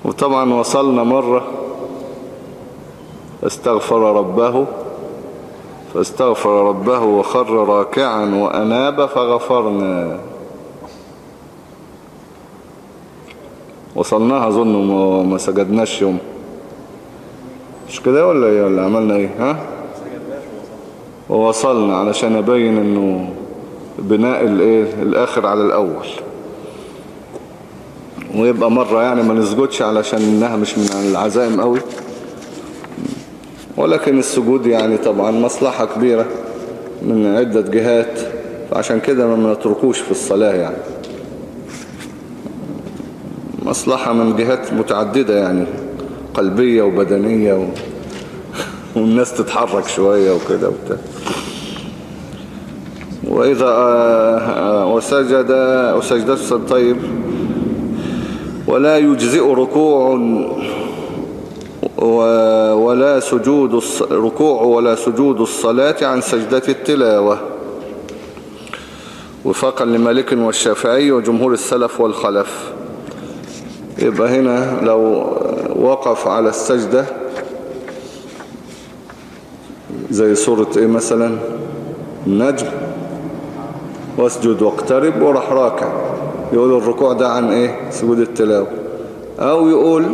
S1: وطبعا وصلنا مرة. استغفر ربه. فاستغفر ربه وخر راكعا وأناب فغفرنا. وصلناها أظن وما ما سجدناش يوم. مش كده ولا إيه؟ ولا عملنا إيه؟ ها؟ ووصلنا علشان أبين إنه بناء الإيه؟ الآخر على الأول. ويبقى مرة يعني ما نسجدش علشان إنها مش من العزائم قوي. ولكن السجود يعني طبعا مصلحة كبيرة من عدة جهات. فعشان كده ما نتركوش في الصلاة يعني. مصلحة من جهات متعددة يعني قلبية وبدنية و... [LAUGHS] والناس تتحرك شوية وكده وبتاع. وإذا آه، آه، وسجد وسجدت طيب. ولا يجزئ ركوع ولا سجود ركوع ولا سجود الصلاة عن سجدة التلاوة. وفاقا لمالك والشافعي وجمهور السلف والخلف. يبقى هنا لو وقف على السجدة زي سورة إيه مثلا؟ النجم واسجد واقترب وراح راكع. يقول الركوع ده عن إيه؟ سجود التلاوة. أو يقول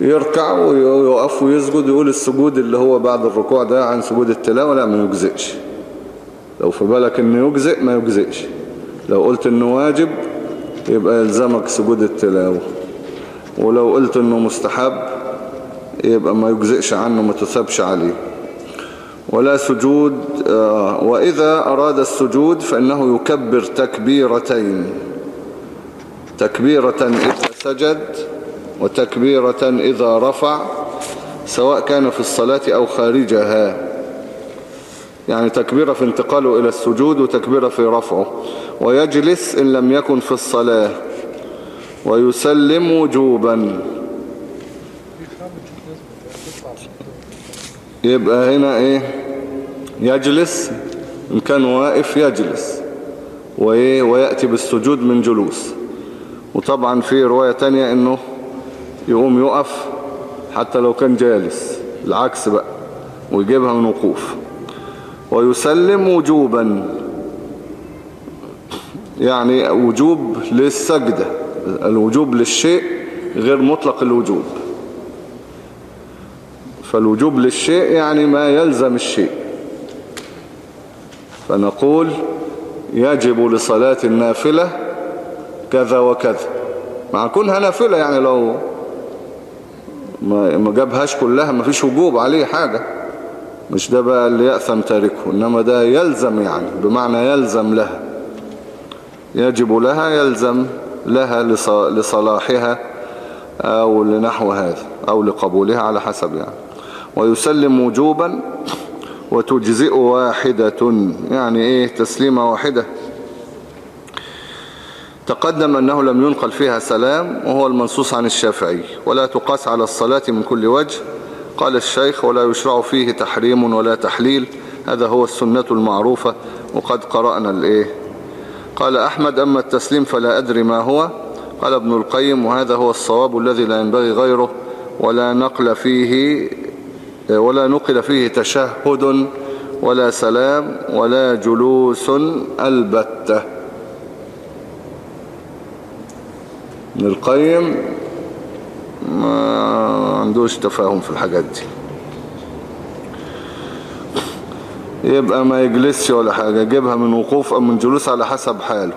S1: يركع ويقف ويسجد يقول السجود اللي هو بعد الركوع ده عن سجود التلاوة لا ما يجزئش. لو في بالك إنه يجزئ ما يجزئش. لو قلت إنه واجب يبقى يلزمك سجود التلاوة. ولو قلت إنه مستحب يبقى ما يجزئش عنه ما تثبش عليه. ولا سجود آه، وإذا أراد السجود فإنه يكبر تكبيرتين. تكبيرة إذا سجد وتكبيرة إذا رفع سواء كان في الصلاة أو خارجها. يعني تكبيرة في انتقاله إلى السجود وتكبيرة في رفعه. ويجلس إن لم يكن في الصلاة. ويسلم وجوبا. يبقى هنا إيه؟ يجلس. إن كان واقف يجلس. وإيه؟ ويأتي بالسجود من جلوس. وطبعا في رواية تانية إنه يقوم يقف حتى لو كان جالس. العكس بقى. ويجيبها من وقوف. ويسلم وجوبا. يعني وجوب للسجدة الوجوب للشيء غير مطلق الوجوب. فالوجوب للشيء يعني ما يلزم الشيء. فنقول يجب لصلاة النافلة كذا وكذا. مع كونها نافلة يعني لو ما جابهاش كلها ما فيش وجوب عليه حاجة. مش ده بقى اللي يأثم تاركه إنما ده يلزم يعني بمعنى يلزم لها. يجب لها يلزم لها لص- لصلاحها أو لنحو هذا أو لقبولها على حسب يعني. ويسلم وجوبا وتجزئ واحدة يعني إيه؟ تسليمة واحدة. تقدم أنه لم ينقل فيها سلام وهو المنصوص عن الشافعي. ولا تقاس على الصلاة من كل وجه قال الشيخ ولا يشرع فيه تحريم ولا تحليل. هذا هو السنة المعروفة. وقد قرأنا الإيه؟ قال أحمد أما التسليم فلا أدري ما هو. قال ابن القيم وهذا هو الصواب الذي لا ينبغي غيره. ولا نقل فيه ولا نقل فيه تشهد ولا سلام ولا جلوس البتة. ابن القيم ما عندوش تفاهم في الحاجات دي. يبقى ما يجلسش ولا حاجة يجيبها من وقوف أو من جلوس على حسب حاله.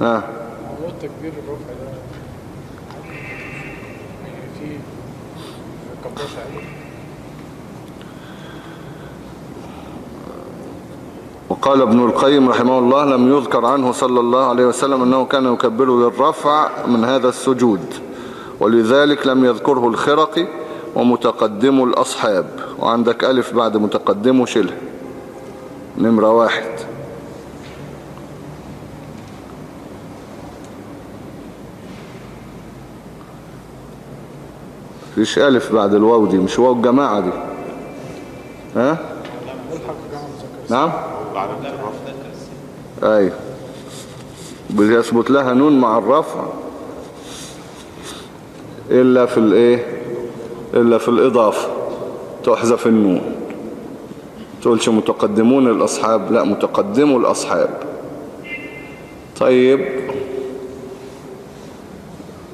S1: ها؟
S2: الرفع ده. في عليه.
S1: وقال ابن القيم رحمه الله لم يذكر عنه صلى الله عليه وسلم أنه كان يكبر للرفع من هذا السجود. ولذلك لم يذكره الخرقي ومتقدم الأصحاب. وعندك ألف بعد متقدم وشله نمرة واحد. فيش ألف بعد الواو دي مش واو الجماعة دي. ها؟ نعم؟ أيوه. بيثبت لها نون مع الرفع. إلا في الإيه؟ إلا في الاضافه تحذف النون. تقولش متقدمون الأصحاب. لا متقدموا الأصحاب. طيب.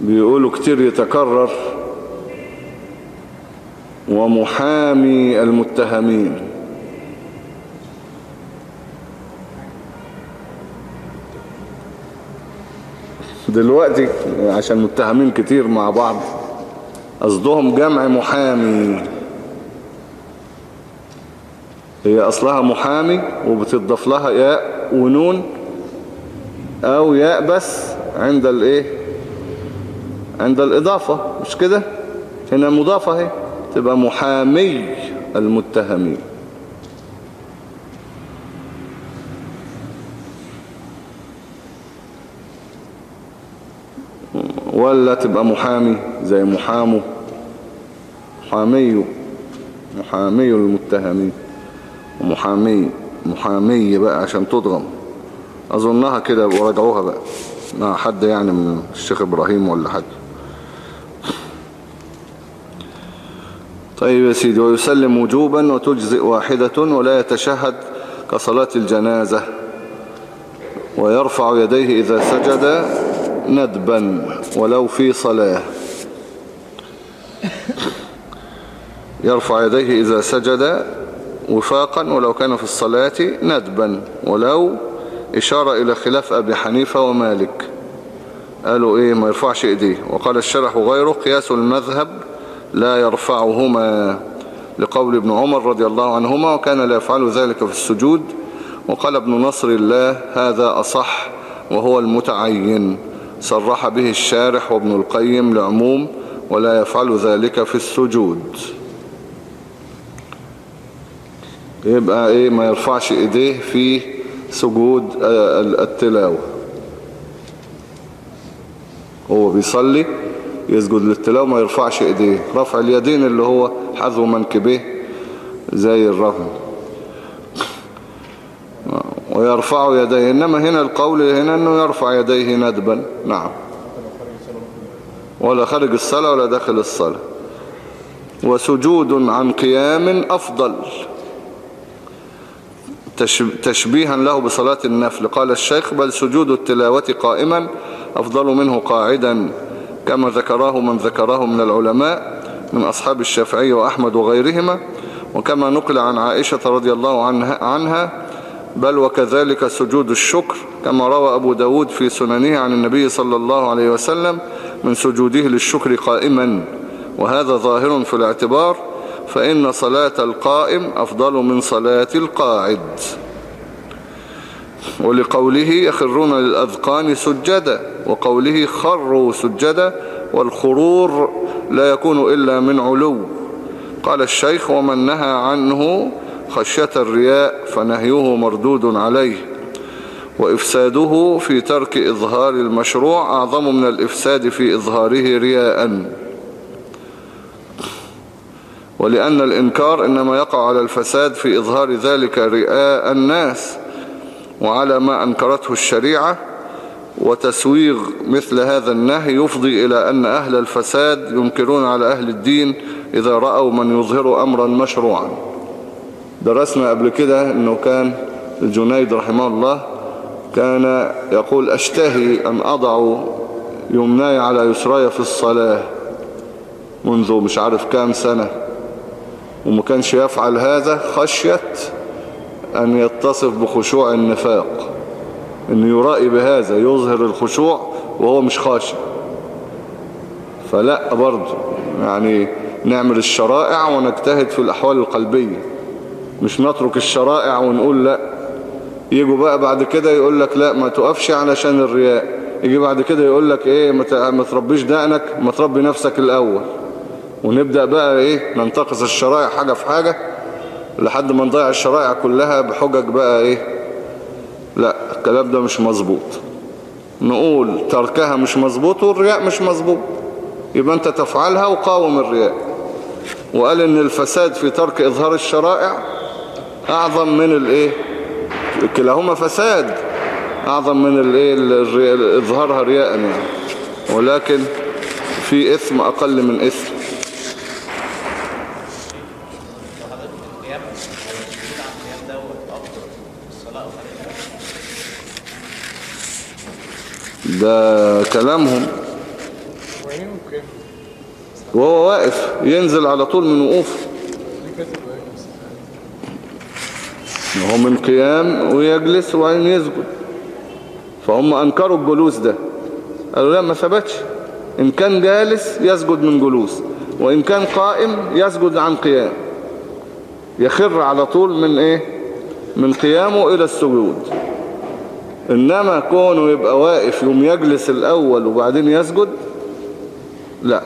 S1: بيقولوا كتير يتكرر. ومحامي المتهمين. دلوقتي عشان متهمين كتير مع بعض. قصدهم جمع محامي. هي أصلها محامي وبتضاف لها ياء ونون أو ياء بس عند الإيه؟ عند الإضافة. مش كده؟ هنا مضافة أهي. تبقى محامي المتهمين. ولا تبقى محامي زي محامو. محامي محامي المتهمين. ومحامي محامي بقى عشان تضغم. أظنها كده وراجعوها بقى. مع حد يعني من الشيخ إبراهيم ولا حد. طيب يا سيدي ويسلم وجوبا وتجزئ واحدة ولا يتشهد كصلاة الجنازة. ويرفع يديه إذا سجد ندبا ولو في صلاة. يرفع يديه إذا سجد وفاقا ولو كان في الصلاة ندبا ولو إشارة إلى خلاف أبي حنيفة ومالك. قالوا إيه ما يرفعش إيديه. وقال الشرح غيره قياس المذهب لا يرفعهما لقول ابن عمر رضي الله عنهما وكان لا يفعل ذلك في السجود. وقال ابن نصر الله هذا أصح وهو المتعين. صرح به الشارح وابن القيم لعموم ولا يفعل ذلك في السجود. يبقى إيه؟ ما يرفعش إيديه في سجود التلاوة. هو بيصلي يسجد للتلاوة ما يرفعش إيديه. رفع اليدين اللي هو حذو منكبيه زي الرهن. ويرفع يديه. إنما هنا القول هنا أنه يرفع يديه ندبا. نعم. ولا خارج الصلاة ولا داخل الصلاة. وسجود عن قيام أفضل. تشبيها له بصلاة النفل. قال الشيخ بل سجود التلاوة قائما أفضل منه قاعدا. كما ذكراه من ذكراه من العلماء من أصحاب الشافعي وأحمد وغيرهما. وكما نقل عن عائشة رضي الله عنها, عنها بل وكذلك سجود الشكر كما روى أبو داود في سننه عن النبي صلى الله عليه وسلم من سجوده للشكر قائما. وهذا ظاهر في الاعتبار فإن صلاة القائم أفضل من صلاة القاعد. ولقوله يخرون للأذقان سجدا وقوله خروا سجدا والخرور لا يكون إلا من علو. قال الشيخ ومن نهى عنه خشية الرياء فنهيه مردود عليه وإفساده في ترك إظهار المشروع أعظم من الإفساد في إظهاره رياء. ولأن الإنكار إنما يقع على الفساد في إظهار ذلك رئاء الناس وعلى ما أنكرته الشريعة وتسويغ مثل هذا النهي يفضي إلى أن أهل الفساد ينكرون على أهل الدين إذا رأوا من يظهر أمرا مشروعا. درسنا قبل كده أنه كان الجنيد رحمه الله كان يقول أشتهي أن أضع يمناي على يسراي في الصلاة منذ مش عارف كام سنة وما كانش يفعل هذا خشية أن يتصف بخشوع النفاق أن يرائي بهذا يظهر الخشوع وهو مش خاشع. فلا برضه يعني نعمل الشرائع ونجتهد في الأحوال القلبية. مش نترك الشرائع ونقول لا. يجوا بقى بعد كده يقول لك لا ما تقفش علشان الرياء. يجي بعد كده يقول لك إيه ما تربيش دقنك ما تربي نفسك الأول. ونبدأ بقى إيه ننتقص الشرائع حاجة في حاجة لحد ما نضيع الشرائع كلها بحجج بقى إيه. لا الكلام ده مش مظبوط. نقول تركها مش مظبوط والرياء مش مظبوط. يبقى أنت تفعلها وقاوم الرياء. وقال إن الفساد في ترك إظهار الشرائع أعظم من الإيه؟ كلاهما فساد. أعظم من الإيه؟ الري- إظهارها رياء يعني ولكن في إثم أقل من إثم. ده كلامهم. وهو واقف ينزل على طول من وقوفه
S2: دي كاتب إيه بس
S1: هو من قيام ويجلس وبعدين يسجد. فهم أنكروا الجلوس ده. قالوا لا ما ثبتش. إن كان جالس يسجد من جلوس وإن كان قائم يسجد عن قيام. يخر على طول من إيه؟ من قيامه إلى السجود. إنما كونه يبقى واقف يوم يجلس الأول وبعدين يسجد لا.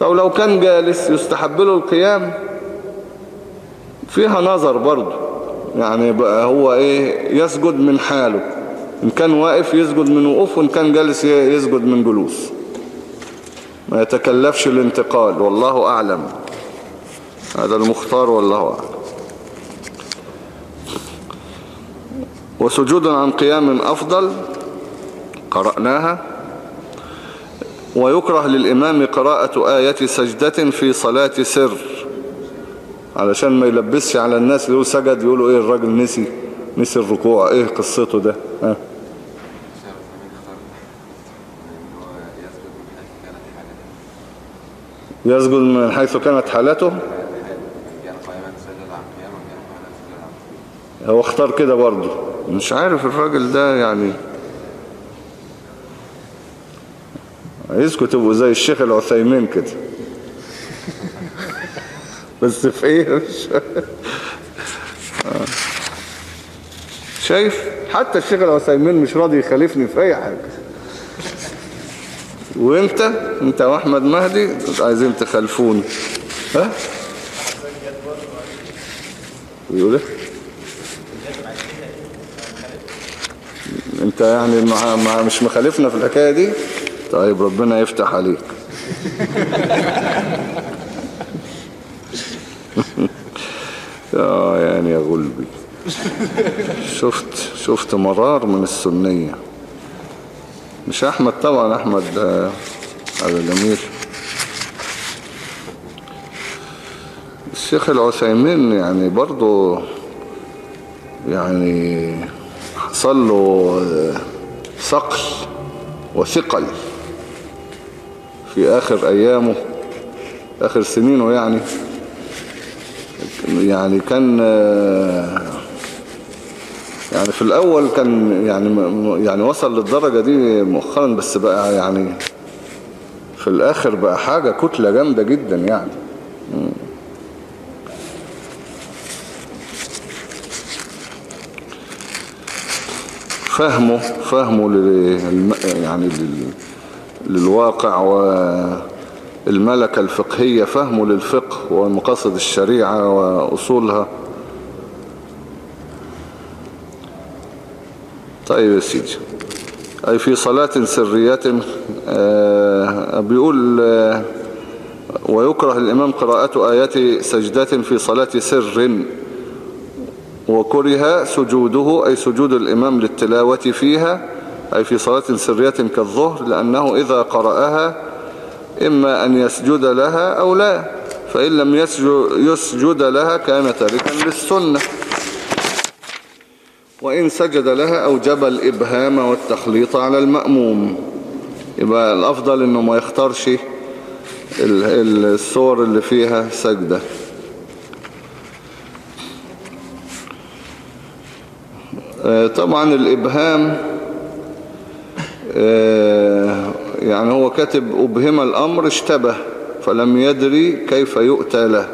S1: طب لو كان جالس يستحب له القيام فيها نظر برضه يعني بقى هو إيه يسجد من حاله. إن كان واقف يسجد من وقوف وإن كان جالس يسجد من جلوس. ما يتكلفش الانتقال والله أعلم. هذا المختار والله أعلم. وسجود عن قيام أفضل قرأناها. ويكره للإمام قراءة آية سجدة في صلاة سر. علشان ما يلبسش على الناس اللي يقولوا سجد يقولوا إيه الراجل نسي نسي الركوع إيه قصته ده؟ ها؟
S5: هو يسجد من حيث كانت حالته؟
S1: هو اختار كده برضه. مش عارف الراجل ده يعني عايزكم تبقوا زي الشيخ العثيمين كده. بس في إيه؟ مش. شايف؟ حتى الشيخ العثيمين مش راضي يخالفني في أي حاجة. وأنت؟ أنت وأحمد مهدي عايزين تخالفوني. ها؟ بيقول إيه؟ أنت يعني مع مع مش مخالفنا في الحكاية دي؟ طيب ربنا يفتح عليك. آه يعني يا غلبي. شفت شفت مرار من السنية. مش أحمد؟ طبعا أحمد آه، هذا جميل. الشيخ العثيمين يعني برضو يعني حصل له آه، ثقل وثقل في آخر أيامه آخر سنينه يعني. يعني كان يعني في الأول كان يعني يعني وصل للدرجة دي مؤخرا بس بقى يعني في الآخر بقى حاجة كتلة جامدة جدا يعني. فهمه فهمه يعني لل للواقع والملكة الفقهية فهمه للفقه ومقاصد الشريعة وأصولها. طيب يا سيدي أي في صلاة سرية آه، بيقول آه، ويكره الإمام قراءة آيات سجدة في صلاة سر وكره سجوده أي سجود الإمام للتلاوة فيها أي في صلاة سرية كالظهر لأنه إذا قرأها إما أن يسجد لها أو لا فإن لم يسجد, لها كان تاركا للسنة. وإن سجد لها أوجب الإبهام والتخليط على المأموم. يبقى الأفضل أنه ما يختارش ال- الصور اللي فيها سجدة. آه، طبعا الإبهام آه، يعني هو كاتب أبهم الأمر اشتبه فلم يدري كيف يؤتى له.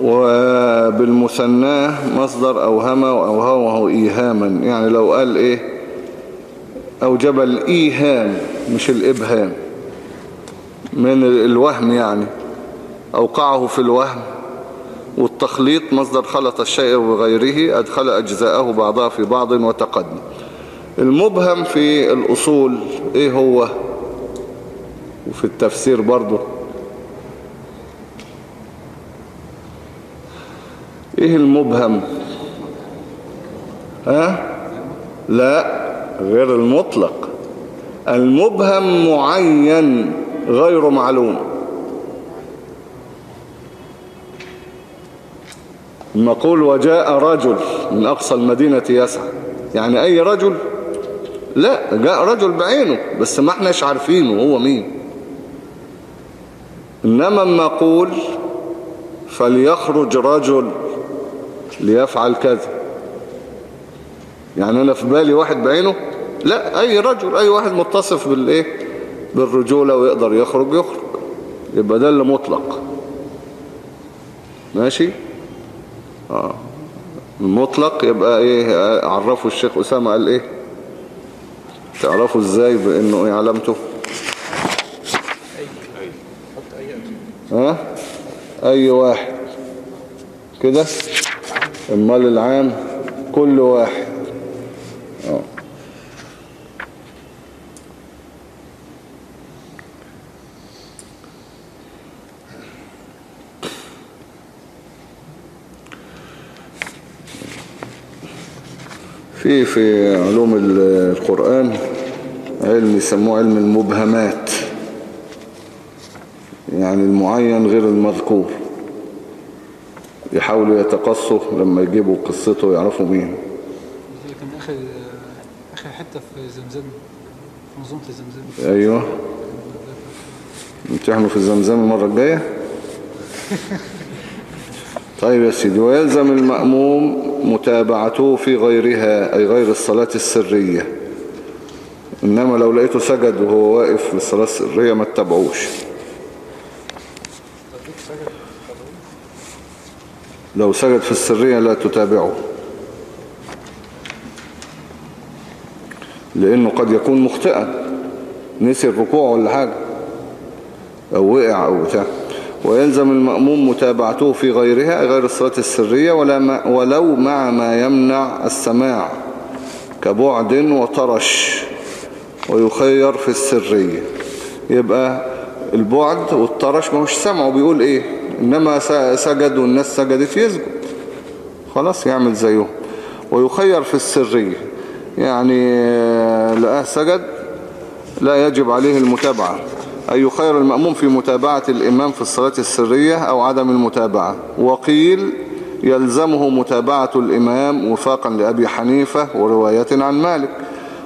S1: وبالمثناه مصدر أوهم وأوهمه إيهاما يعني لو قال إيه؟ أوجب الإيهام مش الإبهام. من الوهم يعني. أوقعه في الوهم. والتخليط مصدر خلط الشيء بغيره أدخل أجزاءه بعضها في بعض وتقدم. المبهم في الأصول إيه هو؟ وفي التفسير برضه إيه المبهم؟ ها؟ لا غير المطلق. المبهم معين غير معلوم. نقول وجاء رجل من أقصى المدينة يسعى. يعني أي رجل؟ لا جاء رجل بعينه بس ما إحناش عارفينه هو مين. إنما ما نقول فليخرج رجل ليفعل كذا. يعني أنا في بالي واحد بعينه؟ لا أي رجل أي واحد متصف بالإيه؟ بالرجولة ويقدر يخرج يخرج. يبقى ده اللي مطلق. ماشي؟ آه. المطلق يبقى إيه؟ عرفوا الشيخ أسامة قال إيه؟ تعرفوا إزاي بإنه إيه علامته ها؟ أي واحد. كده؟ المال العام كل واحد. في في علوم القرآن علم يسموه علم المبهمات. يعني المعين غير المذكور. يحاولوا يتقصوا لما يجيبوا قصته يعرفوا مين.
S2: كان آخر آخر حتة في زمزم في منظومة الزمزم
S1: أيوه. امتحنوا في الزمزم المرة الجاية؟ [LAUGHS] طيب يا سيدي ويلزم المأموم متابعته في غيرها أي غير الصلاة السرية. إنما لو لقيته سجد وهو واقف للصلاة السرية ما تتابعوش لو سجد في السرية لا تتابعه. لأنه قد يكون مخطئا. نسي الركوع ولا حاجة؟ أو وقع أو بتاع. ويلزم المأموم متابعته في غيرها غير الصلاة السرية ولا ما ولو مع ما يمنع السماع كبعد وطرش ويخير في السرية. يبقى البعد والطرش ما مش سمعه بيقول إيه؟ إنما سجد والناس سجدت يسجد. خلاص يعمل زيهم. ويخير في السرية. يعني لقاه سجد لا يجب عليه المتابعة. أي يخير المأموم في متابعة الإمام في الصلاة السرية أو عدم المتابعة. وقيل يلزمه متابعة الإمام وفاقا لأبي حنيفة ورواية عن مالك.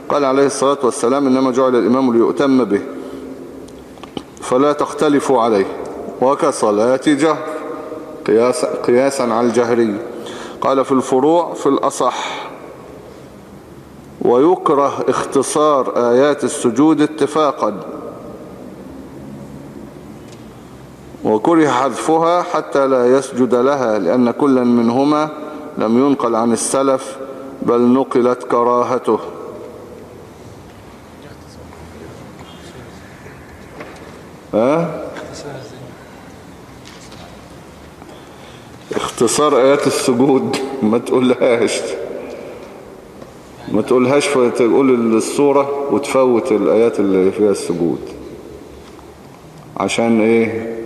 S1: قال عليه الصلاة والسلام إنما جعل الإمام ليؤتم به فلا تختلفوا عليه. وكصلاة جهر قياسا, قياسا على الجهري. قال في الفروع في الأصح. ويكره اختصار آيات السجود اتفاقا. وكره حذفها حتى لا يسجد لها لأن كلا منهما لم ينقل عن السلف بل نقلت كراهته. ها؟ اختصار آيات السجود ما تقولهاش. ما تقولهاش فتقول الصورة وتفوت الآيات اللي فيها السجود. عشان إيه؟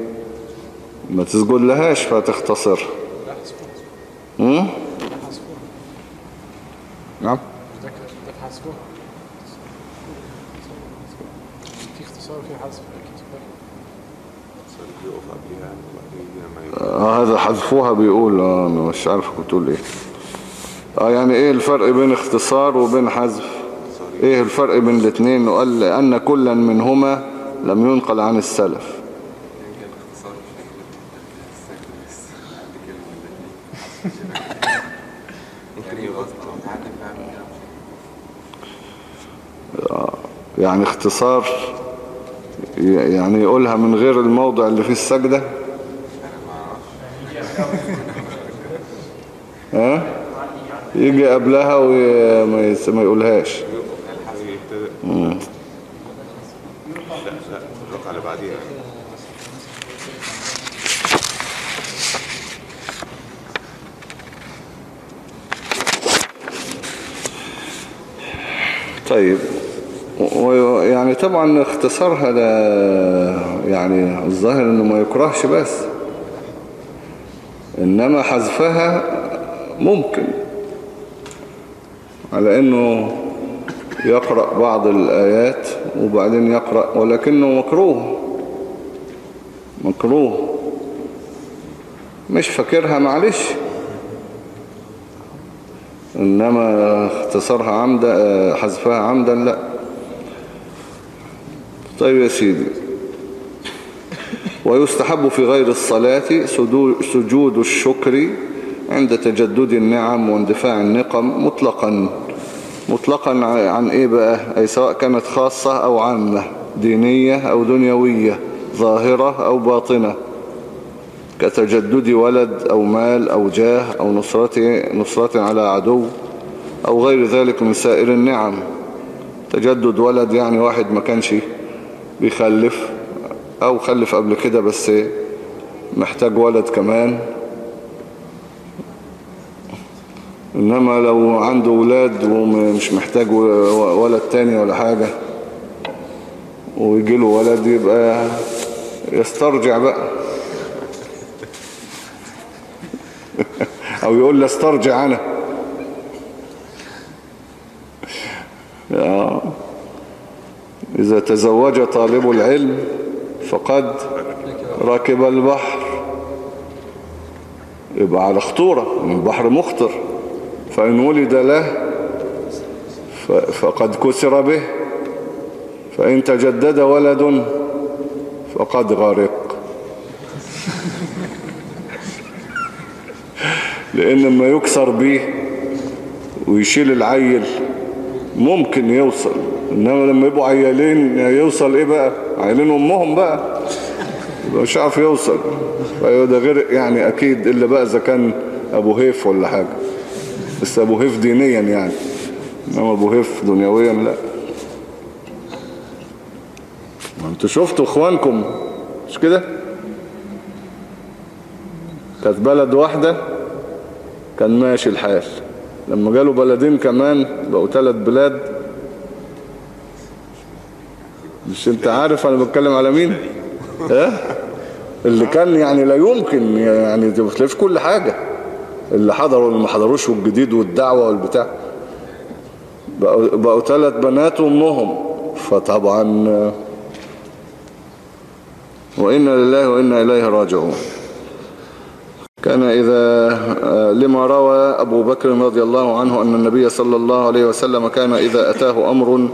S1: ما تسجد لهاش فتختصر هم؟ نعم. آه هذا حذفوها بيقول أنا مش عارف كنت تقول إيه. آه يعني إيه الفرق بين اختصار وبين حذف؟ إيه الفرق بين الاثنين وقال أن كلا منهما لم ينقل عن السلف
S5: ممكن يبقى حد فاهم كده
S1: يعني اختصار يعني يقولها من غير الموضع اللي فيه السجدة؟ [LAUGHS] ها؟ يجي قبلها وما يقولهاش. طيب. طبعا اختصارها ده يعني الظاهر إنه ما يكرهش بس. إنما حذفها ممكن. على أنه يقرأ بعض الآيات وبعدين يقرأ ولكنه مكروه. مكروه. مش فاكرها معلش. إنما اختصارها عمدا حذفها عمدا لا. طيب يا سيدي. ويستحب في غير الصلاة سجود الشكر عند تجدد النعم واندفاع النقم مطلقا. مطلقا عن إيه بقى؟ أي سواء كانت خاصة أو عامة دينية أو دنيوية ظاهرة أو باطنة. كتجدد ولد أو مال أو جاه أو نصرة, نصرة على عدو أو غير ذلك من سائر النعم. تجدد ولد يعني واحد ما كانش بيخلف أو خلف قبل كده بس محتاج ولد كمان. إنما لو عنده ولاد ومش محتاج ولد تاني ولا حاجة ويجي له ولد يبقى يسترجع بقى. [LAUGHS] أو يقول لي استرجع أنا. تزوج طالب العلم فقد ركب البحر. يبقى على خطورة البحر مخطر. فإن ولد له فقد كسر به. فإن تجدد ولد فقد غرق. لأن لما يكسر بيه ويشيل العيل ممكن يوصل إنما لما يبقوا عيالين يوصل إيه بقى؟ عيالين أمهم بقى. مش عارف يوصل. فأيوه ده غير يعني أكيد إلا بقى إذا كان أبو هيف ولا حاجة. بس أبو هيف دينيا يعني. إنما أبو هيف دنيويا لا. ما أنتوا شفتوا إخوانكم؟ مش كده؟ كانت بلد واحدة كان ماشي الحال. لما جالوا بلدين كمان بقوا ثلاث بلاد مش انت عارف أنا بتكلم على مين؟ ها؟ اللي كان يعني لا يمكن يعني في كل حاجة. اللي حضروا واللي ما حضروش والجديد والدعوة والبتاع. بقوا, بقوا ثلاث بنات وأمهم. فطبعا وإنا لله وإنا إليه راجعون. كان إذا لما روى أبو بكر رضي الله عنه أن النبي صلى الله عليه وسلم كان إذا أتاه أمر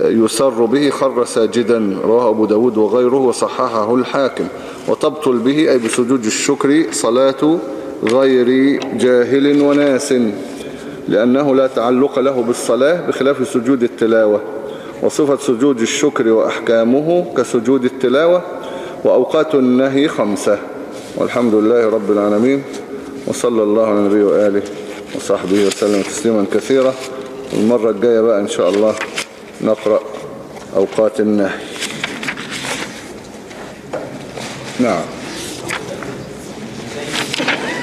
S1: يسر به خر ساجدا رواه أبو داود وغيره وصححه الحاكم. وتبطل به أي بسجود الشكر صلاة غير جاهل وناس لأنه لا تعلق له بالصلاة بخلاف سجود التلاوة. وصفة سجود الشكر وأحكامه كسجود التلاوة وأوقات النهي خمسة. والحمد لله رب العالمين وصلى الله على النبي وآله وصحبه وسلم تسليما كثيرا. المرة الجاية بقى إن شاء الله. نقرأ أوقات النهي. نعم.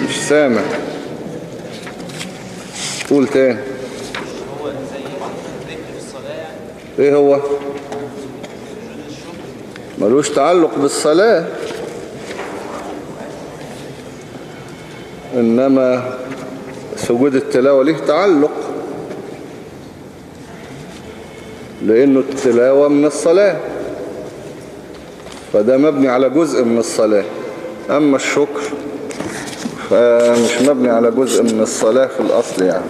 S1: مش سامع. قول تاني. إيه هو؟ ملوش تعلق بالصلاة. إنما سجود التلاوة ليه تعلق لأنه التلاوة من الصلاة. فده مبني على جزء من الصلاة. أما الشكر فمش مبني على جزء من الصلاة في الأصل يعني.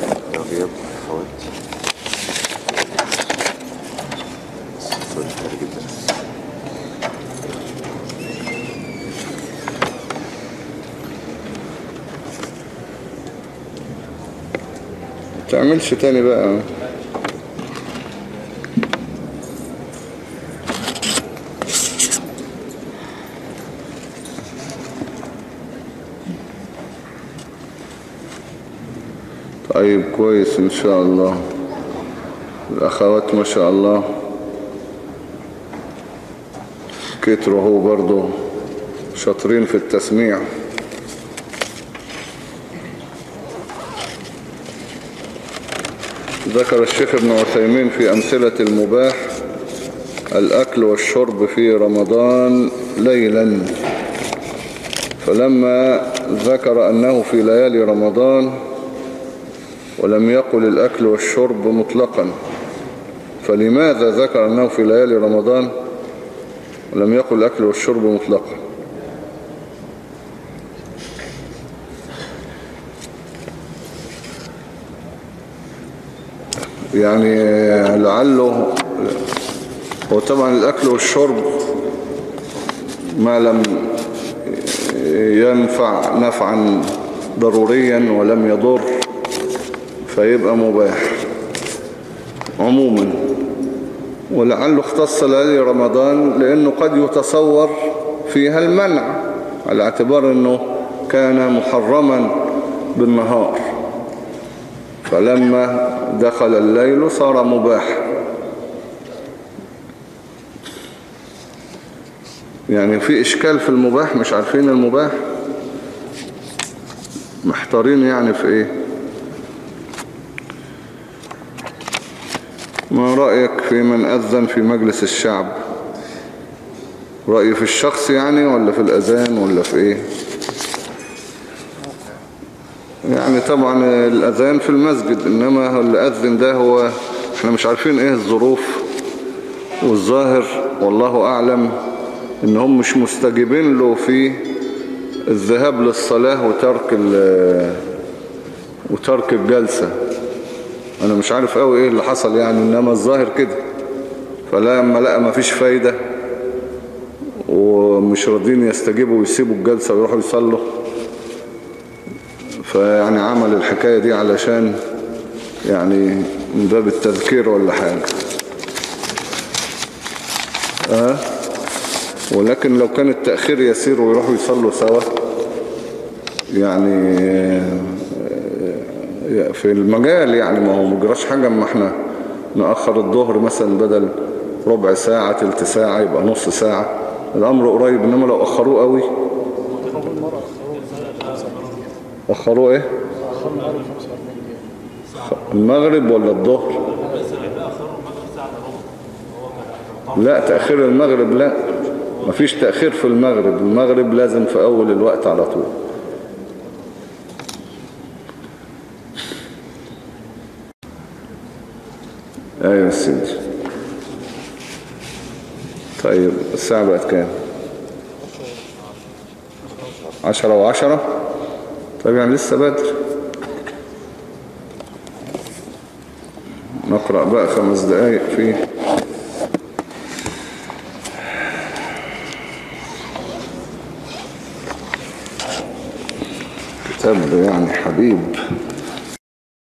S1: تعملش تاني بقى. طيب كويس إن شاء الله. الأخوات ما شاء الله. كتروا هو برضو شاطرين في التسميع. ذكر الشيخ ابن عثيمين في أمثلة المباح الأكل والشرب في رمضان ليلا. فلما ذكر أنه في ليالي رمضان ولم يقل الأكل والشرب مطلقا. فلماذا ذكر أنه في ليالي رمضان ولم يقل الأكل والشرب مطلقا؟ يعني لعله هو طبعا الأكل والشرب ما لم ينفع نفعا ضروريا ولم يضر فيبقى مباح. عموما ولعله اختص ليالي رمضان لأنه قد يتصور فيها المنع على اعتبار أنه كان محرما بالنهار. فلما دخل الليل صار مباح. يعني في إشكال في المباح مش عارفين المباح؟ محتارين يعني في إيه؟ ما رأيك في من أذن في مجلس الشعب؟ رأي في الشخص يعني ولا في الأذان ولا في إيه؟ يعني طبعا الأذان في المسجد إنما اللي أذن ده هو إحنا مش عارفين إيه الظروف والظاهر والله أعلم إنهم مش مستجيبين له في الذهاب للصلاة وترك وترك الجلسة. أنا مش عارف قوي إيه اللي حصل يعني إنما الظاهر كده. فلما لقى ما فيش فايدة. ومش راضين يستجيبوا ويسيبوا الجلسة ويروحوا يصلوا. فيعني عمل الحكاية دي علشان يعني من باب التذكير ولا حاجة. أه؟ ولكن لو كان التأخير يسير ويروحوا يصلوا سوا يعني في المجال يعني ما هو مجراش حاجة أما إحنا نأخر الظهر مثلا بدل ربع ساعة تلت ساعة يبقى نص ساعة. الأمر قريب إنما لو أخروه قوي. أخروه إيه؟ المغرب ولا الظهر؟ لا تأخير المغرب لا. مفيش تأخير في المغرب. المغرب لازم في أول الوقت على طول. أيوه سيدي طيب الساعة بقت كام؟ عشرة وعشرة. طيب يعني لسه بدري نقرأ بقى خمس دقايق فيه. كتاب يعني حبيب.